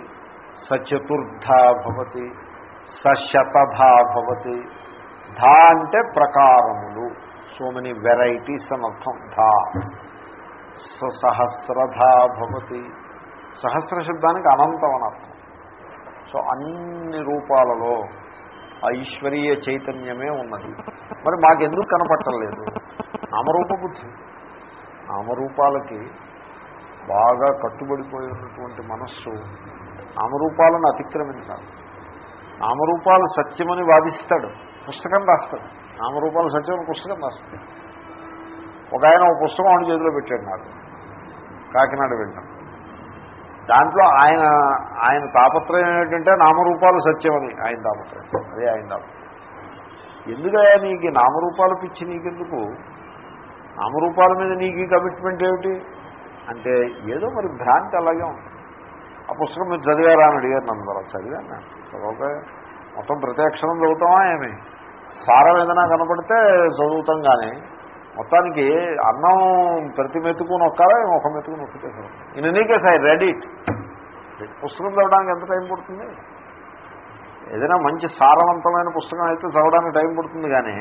సచతుర్ధా భవతి సశతధా భవతి. ధా అంటే ప్రకారములు. సో మెనీ వెరైటీస్ అని అర్థం. ధా. సహస్రధా భవతి. సహస్ర శబ్దానికి అనంతం అని అర్థం. సో అన్ని రూపాలలో ఆ ఈశ్వరీయ చైతన్యమే ఉన్నది. మరి మాకెందుకు కనపట్టలేదు నామరూప బుద్ధి. నామరూపాలకి బాగా కట్టుబడిపోయి ఉన్నటువంటి మనస్సు నామరూపాలను అతిక్రమించాలి. నామరూపాలు సత్యమని వాదిస్తాడు. పుస్తకం రాస్తాడు. నామరూపాలు సత్యమని పుస్తకం రాస్తాడు. ఒక ఆయన ఒక పుస్తకం ఆయన చేతిలో పెట్టాడు నాకు. కాకినాడ వెళ్ళాం. దాంట్లో ఆయన ఆయన తాపత్రయం ఏంటంటే నామరూపాలు సత్యమని ఆయన తాపత్రయం. అదే ఆయన తాపత్రయం. ఎందుకయ్యా నీకు? నామరూపాలు పిచ్చి నీకెందుకు? నామరూపాల మీద నీకు ఈ కమిట్మెంట్ ఏమిటి? అంటే ఏదో మరి భ్రాంతి అలాగే ఉంది. ఆ పుస్తకం మీరు చదివారా అని అడిగారు నన్ను తర్వాత చదివాను. చదవక మొత్తం ప్రతి అక్షరం చదువుతామా ఏమి? సారం ఏదైనా కనపడితే చదువుతాం కానీ మొత్తానికి అన్నం ప్రతి మెతుకు నొక్కాలా? ఒక మెతుకు నొక్కితే సరే in any case I ready పుస్తకం చదవడానికి ఎంత టైం పడుతుంది? ఏదైనా మంచి సారవంతమైన పుస్తకం అయితే చదవడానికి టైం పడుతుంది కానీ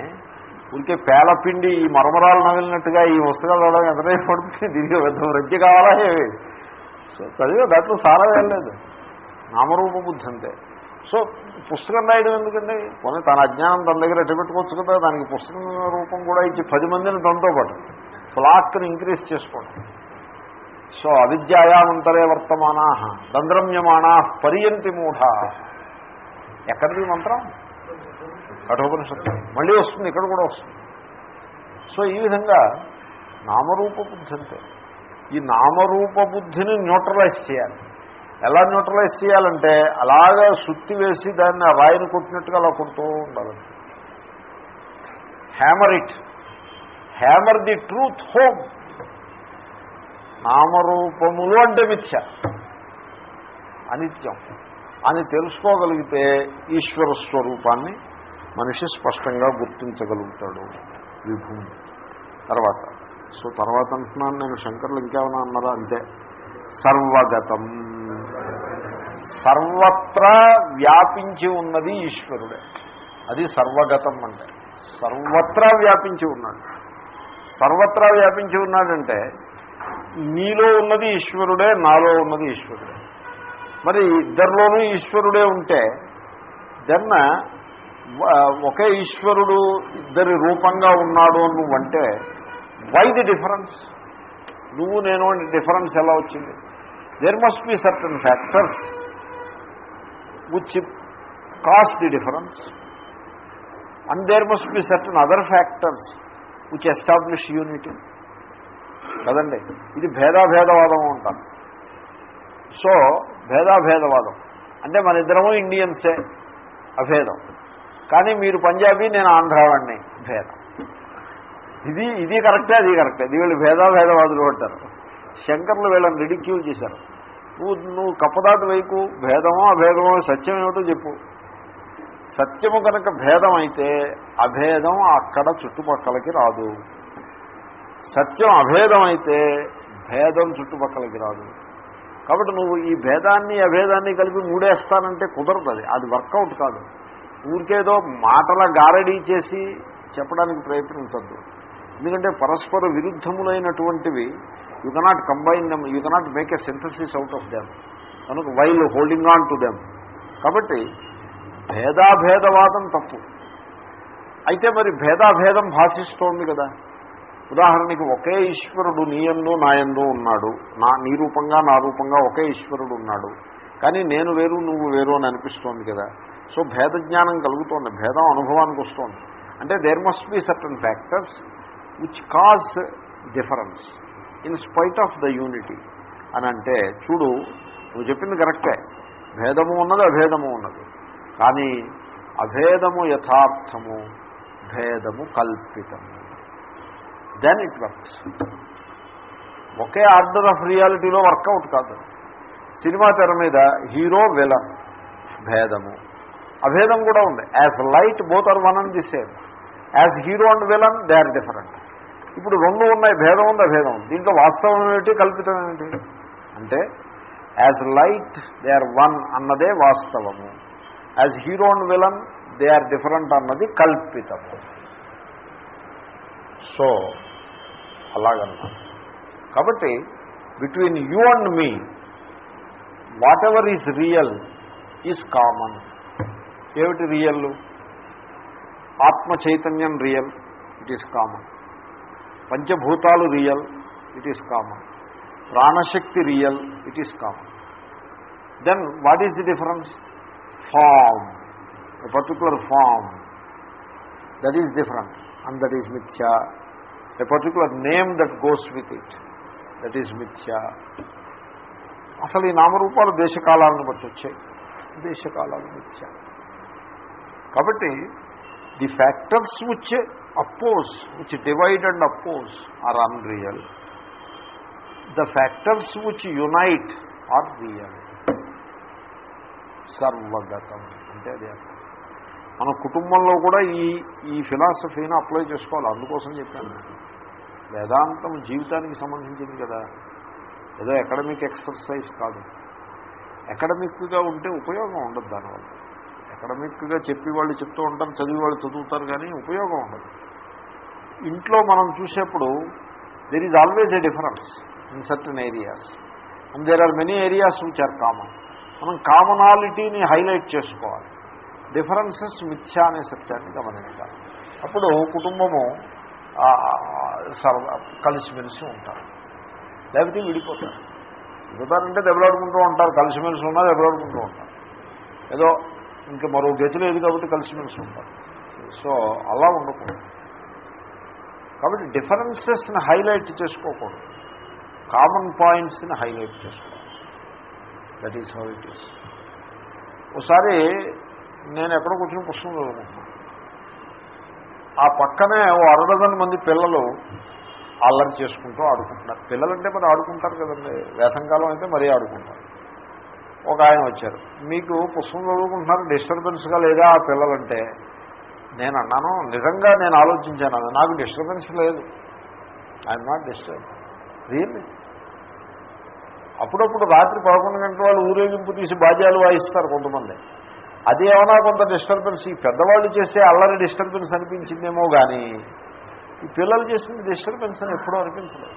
ఊరికే పేలపిండి ఈ మరమరాలు నవిలినట్టుగా ఈ పుస్తకాలు చదవడం ఎంత టైం పడుతుంది? దీనికి పెద్ద వృద్ధి కావాలా ఏవి సో చదివే దాంట్లో సారా వెళ్ళలేదు నామరూప బుద్ధి అంతే. సో పుస్తకం రాయడం ఎందుకండి? కొన్ని తన అజ్ఞానం తన దగ్గర ఎట్టబెట్టుకోవచ్చు కదా దానికి పుస్తకం రూపం కూడా ఇచ్చి పది మందిని తనతో పాటు ఫ్లాక్ని ఇంక్రీజ్ చేసుకోండి. సో అవిద్యాయామంతరే వర్తమానా దంద్రమ్యమానా పర్యంతి మూఢా. ఎక్కడిది మంత్రం? కఠోపనిషత్తు మళ్ళీ వస్తుంది ఇక్కడ కూడా వస్తుంది. సో ఈ విధంగా నామరూప బుద్ధి అంతే ఈ నామరూప బుద్ధిని న్యూట్రలైజ్ చేయాలి. ఎలా న్యూట్రలైజ్ చేయాలంటే అలాగా సుత్తి వేసి దాన్ని రాయిని కొట్టినట్టుగా అలా కొడుతూ ఉండాలి. Hammer it hammer the truth home నామరూపములు అంటే మిథ్య. అనిత్యం. అని తెలుసుకోగలిగితే ఈశ్వర స్వరూపాన్ని మనిషి స్పష్టంగా గుర్తించగలుగుతాడు విభూమి తర్వాత సో తర్వాత అంటున్నాను నేను శంకర్లు ఇంకేమైనా అన్నారా? అంతే. సర్వగతం. సర్వత్రా వ్యాపించి ఉన్నది ఈశ్వరుడే. అది సర్వగతం అంటే. సర్వత్రా వ్యాపించి ఉన్నాడు. సర్వత్రా వ్యాపించి ఉన్నాడంటే నీలో ఉన్నది ఈశ్వరుడే నాలో ఉన్నది ఈశ్వరుడే. మరి ఇద్దరిలోనూ ఈశ్వరుడే ఉంటే దెన్న ఒకే ఈశ్వరుడు ఇద్దరి రూపంగా ఉన్నాడు అని నువ్వంటే వై ది డిఫరెన్స్ నువ్వు నేను డిఫరెన్స్ ఎలా వచ్చింది? There must be certain factors which cause the difference and there must be certain other factors which establish unity కదండి? ఇది భేదాభేదవాదం ఉంటాను సో భేదాభేదవాదం. అంటే మన ఇద్దరము ఇండియన్సే అభేదం. కానీ మీరు పంజాబీ నేను ఆంధ్రావాడిని భేదం. ఇది ఇది కరెక్టే అది కరెక్టే. ఇది వీళ్ళు భేదాభేదవాదులు అంటారు. శంకర్లు వీళ్ళని రిడిక్యూల్ చేశారు. నువ్వు నువ్వు కప్పదాటి వైపు భేదమో అభేదమో సత్యం ఏమిటో చెప్పు. సత్యము కనుక భేదం అయితే అభేదం అక్కడ చుట్టుపక్కలకి రాదు. సత్యం అభేదం అయితే భేదం చుట్టుపక్కలకి రాదు. కాబట్టి నువ్వు ఈ భేదాన్ని అభేదాన్ని కలిపి మూడేస్తానంటే కుదరదు అది అది వర్కౌట్ కాదు. ఊరికేదో మాటల గారడీ చేసి చెప్పడానికి ప్రయత్నించద్దు. ఎందుకంటే పరస్పర విరుద్ధములైనటువంటివి you cannot combine them you cannot make a synthesis out of them కనుక while holding on to them కాబట్టి భేదాభేదవాదం తప్పు. అయితే మరి భేదాభేదం భాషిస్తోంది కదా. ఉదాహరణకి ఒకే ఈశ్వరుడు నీయందు నాయందు ఉన్నాడు. నా నీ రూపంగా నా రూపంగా ఒకే ఈశ్వరుడు ఉన్నాడు. కానీ నేను వేరు నువ్వు వేరు అని అనిపిస్తోంది కదా. సో భేద జ్ఞానం కలుగుతోంది. భేదం అనుభవానికి వస్తోంది. అంటే there must be certain factors which cause difference in spite of the unity అని అంటే చూడు నువ్వు చెప్పింది కరెక్టే. భేదము ఉన్నది అభేదము ఉన్నది. కానీ అభేదము యథార్థము భేదము కల్పితము. దెన్ ఇట్ వర్క్స్ ఒకే ఆర్డర్ ఆఫ్ రియాలిటీలో వర్కౌట్ కాదు. సినిమా తెర మీద హీరో విలన్ భేదము. అభేదం కూడా ఉంది. As light both are one and the same as hero and villain they are different ఇప్పుడు రెండు ఉన్నాయి. భేదం ఉంది అభేదం ఉంది. దీంట్లో వాస్తవం ఏమిటి? కల్పితం ఏమిటి? అంటే as light they are one అన్నదే వాస్తవము. As hero and villain they are different అన్నది కల్పితము. సో అలాగన్నమాట కాబట్టి between you and me whatever is real is common ఏమిటి రియల్ ఆత్మ చైతన్యం రియల్ ఇట్ ఈస్ కామన్ పంచభూతాలు రియల్ ఇట్ ఈస్ కామన్ ప్రాణశక్తి real it is common then what is the difference form a particular form that is different and that is మిథ్యా. A particular name that goes with it that is మిథ్య అసలు ఈ నామరూపాలు దేశకాలాలను బట్టి వచ్చాయి. దేశకాలాలు మిథ్య కాబట్టి the factors which oppose which divide and oppose are unreal the factors which unite are real సర్వగతం అంటే అది అర్థం. మన కుటుంబంలో కూడా ఈ ఈ ఫిలాసఫీని అప్లై చేసుకోవాలి. అందుకోసం చెప్పాను. నేను. వేదాంతం జీవితానికి సంబంధించింది కదా. ఏదో అకాడమిక్ ఎక్సర్సైజ్ కాదు. అకాడమిక్గా ఉంటే ఉపయోగం ఉండదు దానివల్ల. అకాడమిక్గా చెప్పి వాళ్ళు చెప్తూ ఉంటారు చదివి వాళ్ళు చదువుతారు కానీ ఉపయోగం ఉండదు. ఇంట్లో మనం చూసేప్పుడు there is always a difference in certain areas and there are many areas which are common మనం కామనాలిటీని హైలైట్ చేసుకోవాలి. డిఫరెన్సెస్ మిథ్యా అనే సత్యాన్ని గమనించాలి. అప్పుడు కుటుంబము సరదా కలిసిమెలిసి ఉంటారు. లేకపోతే విడిపోతారు. విడిపోతారంటే దెబ్బలాడుకుంటూ ఉంటారు. కలిసిమెలిసి ఉన్నా దెబ్బలాడుకుంటూ ఉంటారు. ఏదో ఇంకా మరో గతి లేదు కాబట్టి కలిసిమెలిసి ఉంటారు. సో అలా ఉండకూడదు. కాబట్టి డిఫరెన్సెస్ని హైలైట్ చేసుకోకూడదు. కామన్ పాయింట్స్ని హైలైట్ చేసుకోవాలి that is how it is ఒకసారి నేను ఎక్కడ కూర్చొని పుస్తకం చదువుకుంటున్నాను. ఆ పక్కనే ఓ అరడజన్ మంది పిల్లలు అల్లరి చేసుకుంటూ ఆడుకుంటున్నారు. పిల్లలంటే మరి ఆడుకుంటారు కదండి. వేసంకాలం అయితే మరీ ఆడుకుంటారు. ఒక ఆయన వచ్చారు. మీకు పుస్తకం చదువుకుంటున్నారు డిస్టర్బెన్స్గా లేదా ఆ పిల్లలంటే? నేను అన్నాను నిజంగా నేను ఆలోచించాను అది నాకు డిస్టర్బెన్స్ లేదు. ఐఎమ్ నాట్ డిస్టర్బ్ రియల్లీ అప్పుడప్పుడు రాత్రి పదకొండు గంటల వాళ్ళు ఊరేగింపు తీసి బాధ్యాలు వాయిస్తారు కొంతమంది. అది ఏమైనా కొంత డిస్టర్బెన్స్ ఈ పెద్దవాళ్ళు చేసే అల్లరి డిస్టర్బెన్స్ అనిపించిందేమో కానీ ఈ పిల్లలు చేసిన డిస్టర్బెన్స్ అని ఎప్పుడూ అనిపించలేదు.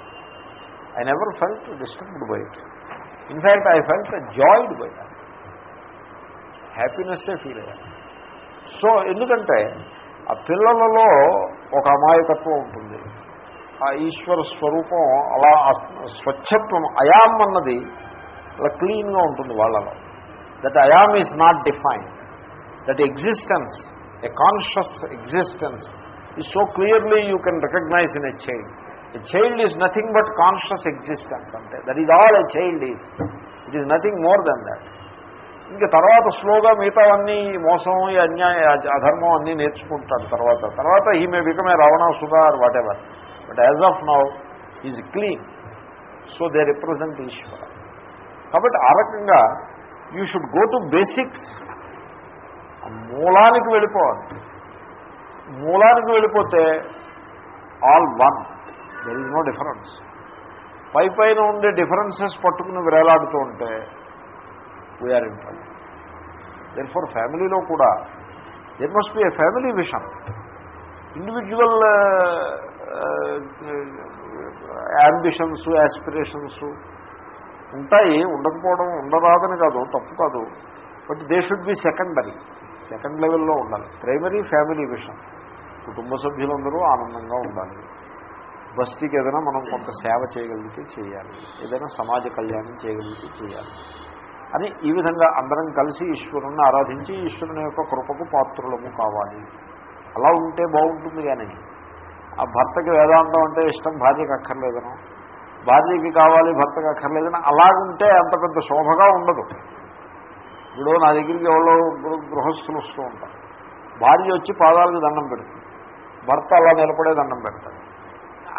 I never felt disturbed by it in fact I felt joyed by that హ్యాపీనెస్సే feel అయ్యాను. సో ఎందుకంటే ఆ పిల్లలలో ఒక అమాయకత్వం ఉంటుంది. ఆ ఈశ్వర స్వరూపం అలా స్వచ్ఛత్వం అయాం అన్నది అలా క్లీన్గా ఉంటుంది వాళ్ళలో. That I am is not defined that existence a conscious existence is so clearly you can recognize in a child a child is nothing but conscious existence అంటే that is all a child is it is nothing more than that ఇంకా తర్వాత స్లోగా మిగతావన్నీ మోసం ఈ అన్యాయ అధర్మం అన్నీ నేర్చుకుంటాడు తర్వాత. తర్వాత ఈ may become Ravana Sudhar whatever but as of now is clean so they represent Ishwara కాబట్టి ఆ రకంగా you should go to basics. మూలానికి వెళ్ళిపోవాలి. మూలానికి వెళ్ళిపోతే all one. There is no difference పై పైన ఉండే డిఫరెన్సెస్ పట్టుకుని వేలాడుతూ ఉంటే we are in trouble then for ఫ్యామిలీలో కూడా there must be a family vision individual ambitions aspirations ఉంటాయి ఉండకపోవడం ఉండరాదని కాదు తప్పు కాదు. But they should be secondary second లెవెల్లో ఉండాలి. ప్రైమరీ ఫ్యామిలీ విషన్ కుటుంబ సభ్యులందరూ ఆనందంగా ఉండాలి. బస్తీకి ఏదైనా మనం కొంత సేవ చేయగలిగితే చేయాలి. ఏదైనా సమాజ కళ్యాణం చేయగలిగితే చేయాలి. అని ఈ విధంగా అందరం కలిసి ఈశ్వరుణ్ణి ఆరాధించి ఈశ్వరుని యొక్క కృపకు పాత్రులము కావాలి. అలా ఉంటే బాగుంటుంది కానీ ఆ భర్తకి వేదాంతం అంటే ఇష్టం భార్యకు అక్కర్లేదను. భార్యకి కావాలి భర్తకి అక్కర్లేదని అలాగుంటే అంత పెద్ద శోభగా ఉండదు. ఇప్పుడు నా దగ్గరికి ఎవరో గృహస్థులు వస్తూ ఉంటారు. భార్య వచ్చి పాదాలకు దండం పెడుతుంది. భర్త అలా నిలబడే దండం పెడతాడు.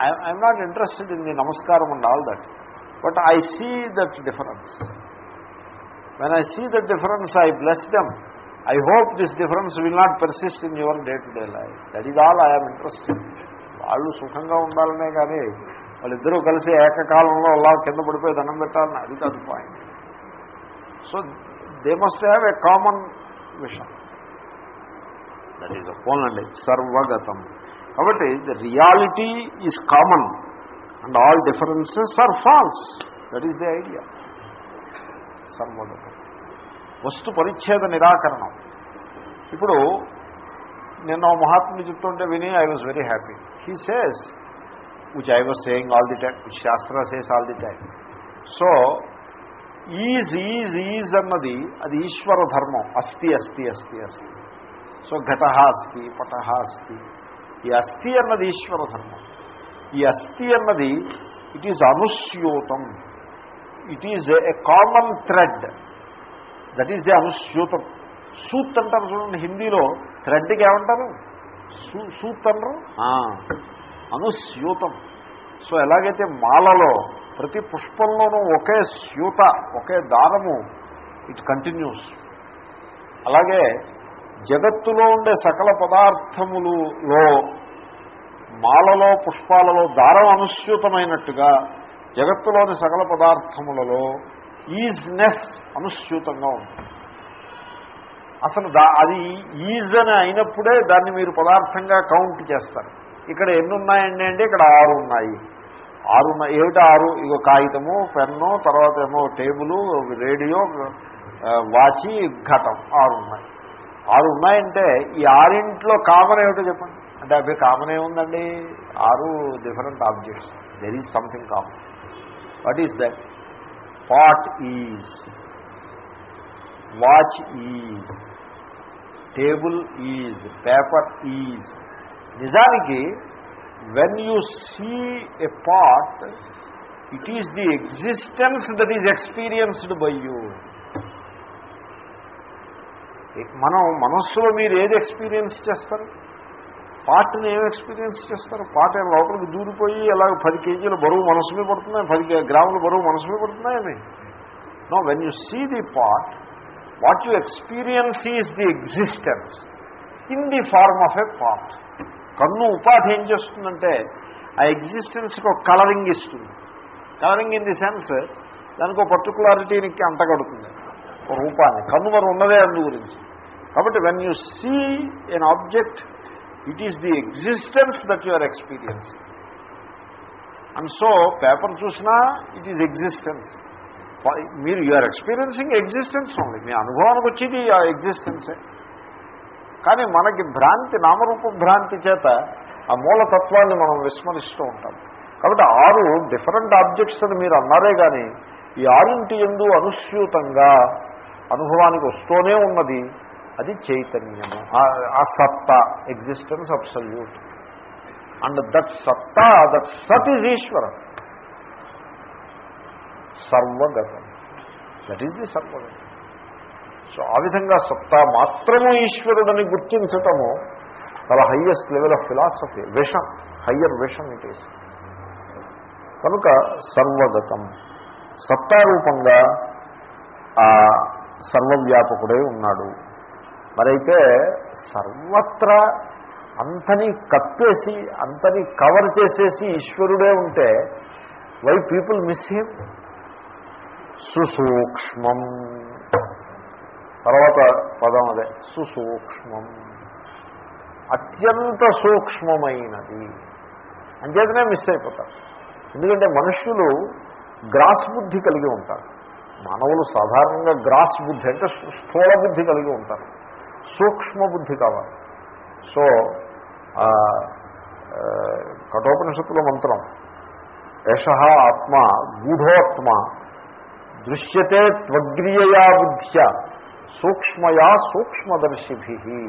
I'm not interested in the namaskaram and all that but I see that difference when I see that difference I bless them I hope this difference will not persist in your day to day life that is all I'm interested వాళ్ళు సుఖంగా ఉండాలనే కానీ వాళ్ళిద్దరూ కలిసి ఏకకాలంలో అలా కింద పడిపోయి దండం పెట్టాలని అది కాదు point so they must have a common విషయం దట్ ఈజ్ పోనండి సర్వగతం. కాబట్టి the reality is common and all differences are false that is the idea సర్వగతం. వస్తు పరిచ్ఛేద నిరాకరణం. ఇప్పుడు నేను మహాత్ముని చెప్తుంటే విని I was very happy he says which I was saying all the time, which Shastra says all the time. So, is is is అన్నది అది ఈశ్వర ధర్మం అస్థి అస్థి అస్థి అస్థి సో ఘట అస్థి పట అస్థి ఈ అస్థి అన్నది ఈశ్వర ధర్మం ఈ అస్థి అన్నది it is అనుస్యూతం it is a common thread that is the అనుస్యూతం సూత్ అంటారు చూడండి హిందీలో థ్రెడ్కి ఏమంటారు? సూ సూత్ అంటారు? అనుస్యూతం. సో ఎలాగైతే మాలలో ప్రతి పుష్పంలోనూ ఒకే స్యూత ఒకే దారము ఇట్ కంటిన్యూస్. అలాగే జగత్తులో ఉండే సకల పదార్థములలో మాలలో పుష్పాలలో దారం అనుస్యూతమైనట్టుగా జగత్తులోని సకల పదార్థములలో ఈజ్నెస్ అనుస్యూతంగా ఉంటుంది. అసలు దా అది ఈజ్ అని అయినప్పుడే దాన్ని మీరు పదార్థంగా కౌంట్ చేస్తారు. ఇక్కడ ఎన్ని ఉన్నాయండి అంటే ఇక్కడ ఆరు ఉన్నాయి ఆరు ఉన్నాయి ఏమిటి ఆరు? ఇగో కాగితము పెన్ను తర్వాత ఏమో టేబుల్ రేడియో వాచి ఘటం. ఆరు ఉన్నాయి ఆరు ఉన్నాయంటే ఈ ఆరింట్లో కామన్ ఏమిటో చెప్పండి. అంటే అవి కామన్ ఏముందండి ఆరు different objects there is something common what is that pot is watch is table is paper is నిజానికి when you see a pot it is the existence that is experienced by you మనం మనస్సులో మీరు ఏది ఎక్స్పీరియన్స్ చేస్తారు? పాటని ఏం ఎక్స్పీరియన్స్ చేస్తారు? పాట లోపలికి దూరిపోయి ఎలా పది కేజీల బరువు మనసు మీద పడుతున్నాయి పది గ్రాముల బరువు మనసు మీద పడుతున్నాయని no when you see the pot what you experience is the existence in the form of a pot కన్ను ఉపాధి ఏం చేస్తుందంటే ఆ ఎగ్జిస్టెన్స్కి ఒక కలరింగ్ ఇస్తుంది. కలరింగ్ ఇన్ ది సెన్స్ దానికి ఒక పర్టికులారిటీకి అంటగడుతుంది ఒక రూపాన్ని. కన్ను మరి ఉన్నదే అందు గురించి. కాబట్టి when you see an object it is the existence that you are experience and so paper చూసినా ఇట్ ఈజ్ ఎగ్జిస్టెన్స్ మీరు యు ఆర్ ఎక్స్పీరియన్సింగ్ ఎగ్జిస్టెన్స్ ఉంది మీ అనుభవానికి వచ్చేది ఆ ఎగ్జిస్టెన్సే కానీ మనకి భ్రాంతి నామరూప భ్రాంతి చేత ఆ మూలతత్వాన్ని మనం విస్మరిస్తూ ఉంటాం. కాబట్టి ఆరు డిఫరెంట్ ఆబ్జెక్ట్స్ అని మీరు అన్నారే కానీ ఈ ఆరింటి ఎందు అనుస్యూతంగా అనుభవానికి వస్తూనే ఉన్నది అది చైతన్యము. ఆ- సత్తా ఎగ్జిస్టెన్స్ అబ్సల్యూట్ అండ్ దట్ సత్తా దట్ సత్ ఈజ్ ఈశ్వరం. సర్వగతం. దట్ ఈజ్ ది సర్వగతం. సో ఆ విధంగా సత్తా మాత్రము ఈశ్వరుడని గుర్తించటము చాలా హయ్యెస్ట్ లెవెల్ ఆఫ్ ఫిలాసఫీ విషం హయ్యర్ విషం ఇట్ ఈస్ కనుక సర్వగతం. సత్తారూపంగా ఆ సర్వవ్యాపకుడై ఉన్నాడు. మరైతే సర్వత్రా అంతని కప్పేసి అంతని కవర్ చేసేసి ఈశ్వరుడే ఉంటే వై పీపుల్ మిస్ హిమ్ సుసూక్ష్మం. తర్వాత పదం అదే. సుసూక్ష్మం. అత్యంత సూక్ష్మమైనది. అంచేతనే మిస్ అయిపోతారు. ఎందుకంటే మనుష్యులు గ్రాస్ బుద్ధి కలిగి ఉంటారు. మానవులు సాధారణంగా గ్రాస్ బుద్ధి అంటే స్థూల బుద్ధి కలిగి ఉంటారు. సూక్ష్మ బుద్ధి కావాలి. సో కఠోపనిషత్తుల మంత్రం యశ ఆత్మ గూఢోత్మ దృశ్యతే త్వగ్రియయా బుద్ధ్య सूक्ष्मया सूक्ष्मदर्शि भी